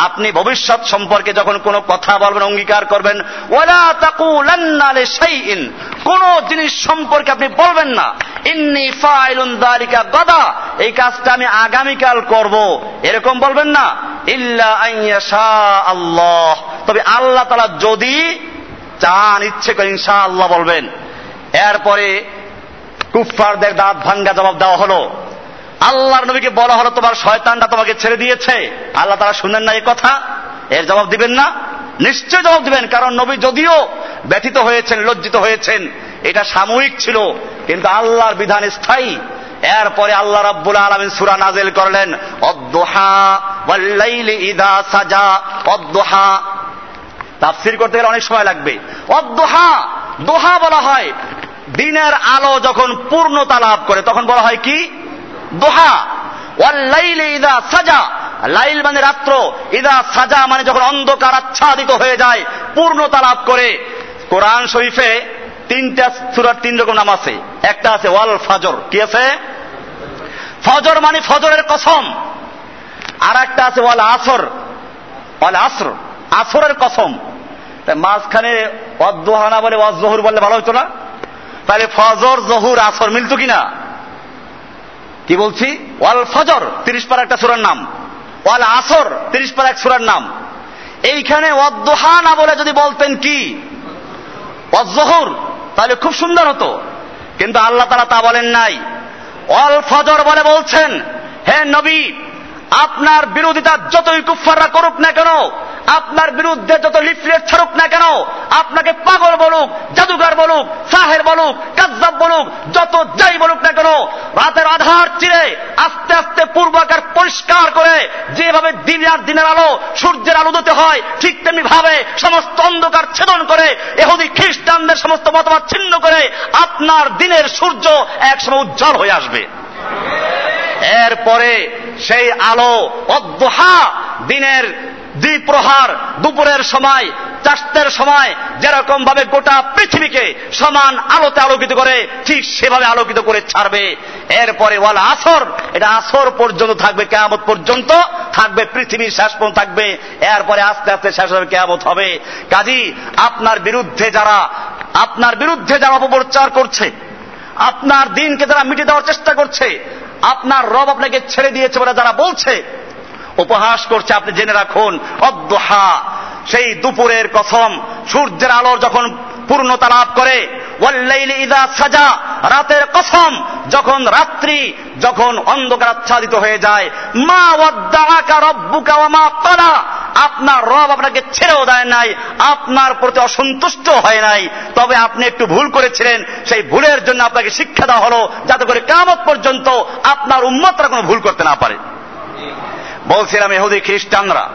S1: আপনি ভবিষ্যৎ সম্পর্কে যখন কোনো কথা বলবেন, অঙ্গীকার করবেন কোন জিনিস সম্পর্কে আপনি বলবেন না। ইন্নি ফাইলুন দালিকা গদা, এই কাজটা আমি আগামীকাল করব। এরকম বলবেন না। ইল্লা আল্লাহ। তবে আল্লাহ তাআলা যদি চান, ইচ্ছে করে ইনশাআল্লাহ বলবেন। এরপরে কুফফারদের দাঁত ভাঙ্গা জবাব দেওয়া হলো। আল্লাহর নবীকে বলা হলো, তোমার শয়তানটা তোমাকে ছেড়ে দিয়েছে। আল্লাহ তারা শুনেন না এই কথা, এর জবাব দিবেন না। নিশ্চয় জবাব দিবেন, কারণ নবী যদিও ব্যথিত হয়েছেন, লজ্জিত হয়েছেন, এটা সাময়িক ছিল, কিন্তু আল্লাহর বিধান স্থায়ী। এরপরে আল্লাহ রাব্বুল আলামিন সূরা নাজিল করলেন, অদ্দোহা ইদা সাজা অদ্দোহা। তাফসির করতে গেলে অনেক সময় লাগবে। অদ্দোহা, দোহা বলা হয়, দিনের আলো যখন পূর্ণতা লাভ করে, তখন বলা হয় কি? দোহা ইদা সাজা। লাইল মানে রাত্র, ইদা সাজা মানে যখন অন্ধকার আচ্ছাদিত হয়ে যায়, পূর্ণতা লাভ করে। কোরআন শরীফে তিনটা, সুরার তিন রকম নাম আছে। একটা আছে ওয়াল ফাজর। কি আছে? ফজর মানে ফজরের কসম। আর একটা আছে ওয়াল আসর। ওয়াল আসর, আসরের কসম। মাঝখানে অদ্দোহানা বলে ওয়াজ জহুর বললে ভালো হতো না। তাহলে ফজর, জহুর, আসর মিলতো কিনা? কি বলছি? ওয়াল ফজর, তিরিশ পার একটা সুরার নাম। ওয়াল আসর, তিরিশ পার এক সুরার নাম। এইখানে অদ্দোহা না বলে যদি বলতেন কি? অজহর তাহলে খুব সুন্দর হতো। কিন্তু আল্লাহ তারা তা বলেন নাই। অল ফজর বলে বলছেন, হে নবী আপনার বিরোধিতা যতই কুফাররা করুক না কেন, আপনার বিরুদ্ধে যত লিফলেট ছাড়ুক না কেন, আপনাকে পাগল বলুক, জাদুঘর বলুক, সাহের বলুক, কাজ্জাব বলুক, যত যাই বলুক না কেন, রাতের আধার চিরে আস্তে আস্তে পূর্বাকার পরিষ্কার করে যেভাবে দিন আর দিনের আলো সূর্যের আলো দিতে হয়, ঠিক তেমনি ভাবে সমস্ত অন্ধকার ছেদন করে, এহুদি খ্রিস্টানদের সমস্ত মতামত ছিন্ন করে আপনার দিনের সূর্য একসময় উজ্জ্বল হয়ে আসবে। এরপরে সেই আলো অদ্দোহা, দিনের দ্বিপ্রহার, দুপুরের সময় চাষতের সময় যেরকম ভাবে গোটা পৃথিবীকে সমান আলোতে আলোকিত করে, ঠিক সেভাবে আলোকিত করে ছাড়বে। এরপরে ওয়াল আসর, এটা আসর পর্যন্ত থাকবে, কেয়ামত পর্যন্ত থাকবে, পৃথিবীর শেষ পর্যন্ত থাকবে। এরপরে আস্তে আস্তে শেষ হবে, কেয়ামত হবে। কাজী, আপনার বিরুদ্ধে যারা, আপনার বিরুদ্ধে যারা অপপ্রচার করছে, আপনার দিনকে যারা মিটে দেওয়ার চেষ্টা করছে আপনার রব আপনাকে ছেড়ে দিয়েছে বলে যারা বলছে। উপহাস করছে, আপনি জেনে রাখুন, অদ্দোহা, সেই দুপুরের কসম, সূর্যের আলোর যখন পূর্ণতা লাভ করে ইদা সাজা, রাতের কসম, যখন রাত্রি, যখন অন্ধকার আচ্ছাদিত হয়ে যায়, মা ওয়াদ্দাআকা রব্বুকা ওয়া মা ক্বালা আপনার রব আপনাকে ছেড়েও দেয় নাই, আপনার প্রতি অসন্তুষ্ট হয় নাই। তবে আপনি একটু ভুল করেছিলেন, সেই ভুলের জন্য আপনাকে শিক্ষা দেওয়া হলো, যাতে করে কামত পর্যন্ত আপনার উন্মতরা কোনো ভুল করতে না পারে। বলছিলাম এহুদি খ্রিস্টানরা,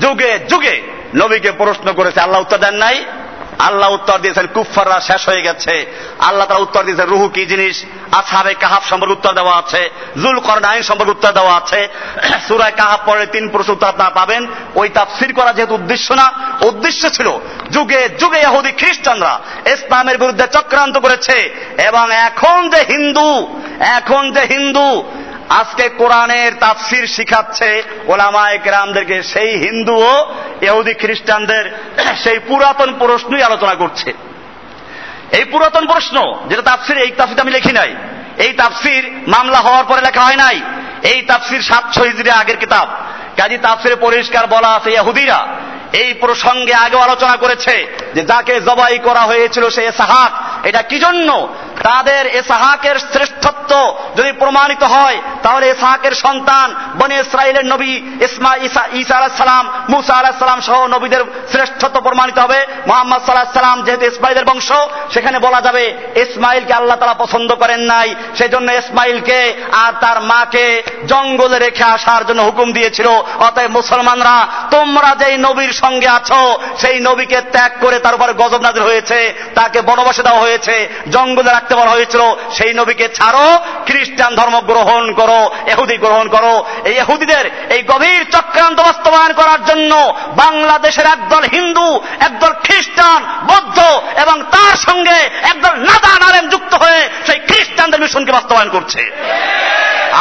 S1: যুগে যুগে নবীকে প্রশ্ন করেছে, আল্লাহ উত্তর দেন নাই? আল্লাহ উত্তর দিয়েছেন কুফাররা শেষ হয়ে গেছে। আল্লাহ তারা উত্তর দিয়েছেন, রুহু কি জিনিস? আসাবে কাহাব সম্পর্কে উত্তর দেওয়া আছে। জুল করনাইন সম্পর্কে উত্তর দেওয়া আছে। সুরায় কাহাব পরে তিন প্রশ্ন উত্তর আপনারা পাবেন। ওই তাফসির করা যেহেতু উদ্দেশ্য না, উদ্দেশ্য ছিল যুগে যুগে ইহুদি খ্রিস্টানরা ইসলামের বিরুদ্ধে চক্রান্ত করেছে। এবং এখন যে হিন্দু, এখন যে হিন্দু আজকে কোরআনের তাফসির শিখাচ্ছে ওলামায় কেরামদেরকে, সেই হিন্দু ও ইহুদি খ্রিস্টানদের সেই পুরাতন প্রশ্নই আলোচনা করছে। এই পুরাতন প্রশ্ন, যেটা তাফসির, এই তাফসির আমি লিখি নাই। এই তাফসির মামলা হওয়ার পরে লেখা হয় নাই। এই তাফসির সাতশো হিজড়ি আগের কিতাব। কাজী তাফসিরে পরিষ্কার বলা আছে, ইহুদিরা এই প্রসঙ্গে আগেও আলোচনা করেছে যে যাকে জবাই করা হয়েছিল সে সাহাক এটা কি জন্য? তাদের এসাহাকের শ্রেষ্ঠত্ব যদি প্রমাণিত হয়, তাহলে এসাহাকের সন্তান বনে ইসরায়েলের নবী ইসমা ইসা ইসা আলাহ সালাম, মুসা আলাহ সালাম সহ নবীদের শ্রেষ্ঠত্ব প্রমাণিত হবে। মোহাম্মদ সাল্লাহ সাল্লাম যেহেতু ইসমাইলের বংশ, সেখানে বলা যাবে ইসমাইলকে আল্লাহ তারা পছন্দ করেন নাই। সেই জন্য ইসমাইলকে আর তার মাকে জঙ্গলে রেখে আসার জন্য হুকুম দিয়েছিল। অতএব মুসলমানরা, তোমরা যেই নবীর সঙ্গে আছো, সেই নবীকে ত্যাগ করে তার উপরে গজব নাজির হয়েছে। তাকে বনবাসে দেওয়া হয়েছে। জঙ্গলে রাখতে বলা হয়েছিল, সেই নবীকে ছাড়ো, খ্রিস্টান ধর্ম গ্রহণ করো, এহুদি গ্রহণ করো। এই এহুদিদের এই গভীর চক্রান্ত বাস্তবায়ন করার জন্য বাংলাদেশের একদল হিন্দু, একদল খ্রিস্টান, বৌদ্ধ এবং তার সঙ্গে একদল নাদা নারেন যুক্ত হয়ে সেই খ্রিস্টানদের মিশনকে বাস্তবায়ন করছে।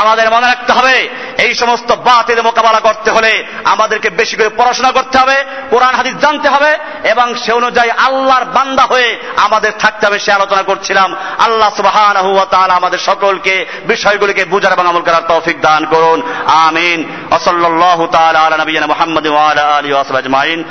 S1: আমাদের মনে রাখতে হবে, এই সমস্ত বাতিল মোকাবেলা করতে হলে আমাদেরকে বেশি করে পড়াশোনা করতে হবে, কোরআন, হাদিস জানতে হবে এবং সে অনুযায়ী আল্লাহর বান্দা হয়ে আমাদের থাকতে হবে, সে আলোচনা করছিলাম। আল্লাহ সুবাহান আমাদের সকলকে বিষয়গুলিকে বুঝার এবং আমল করার তৌফিক দান করুন। আমিন। ওসল্লাহ তালা নবীন মোহাম্মদ আলী আজমাইন।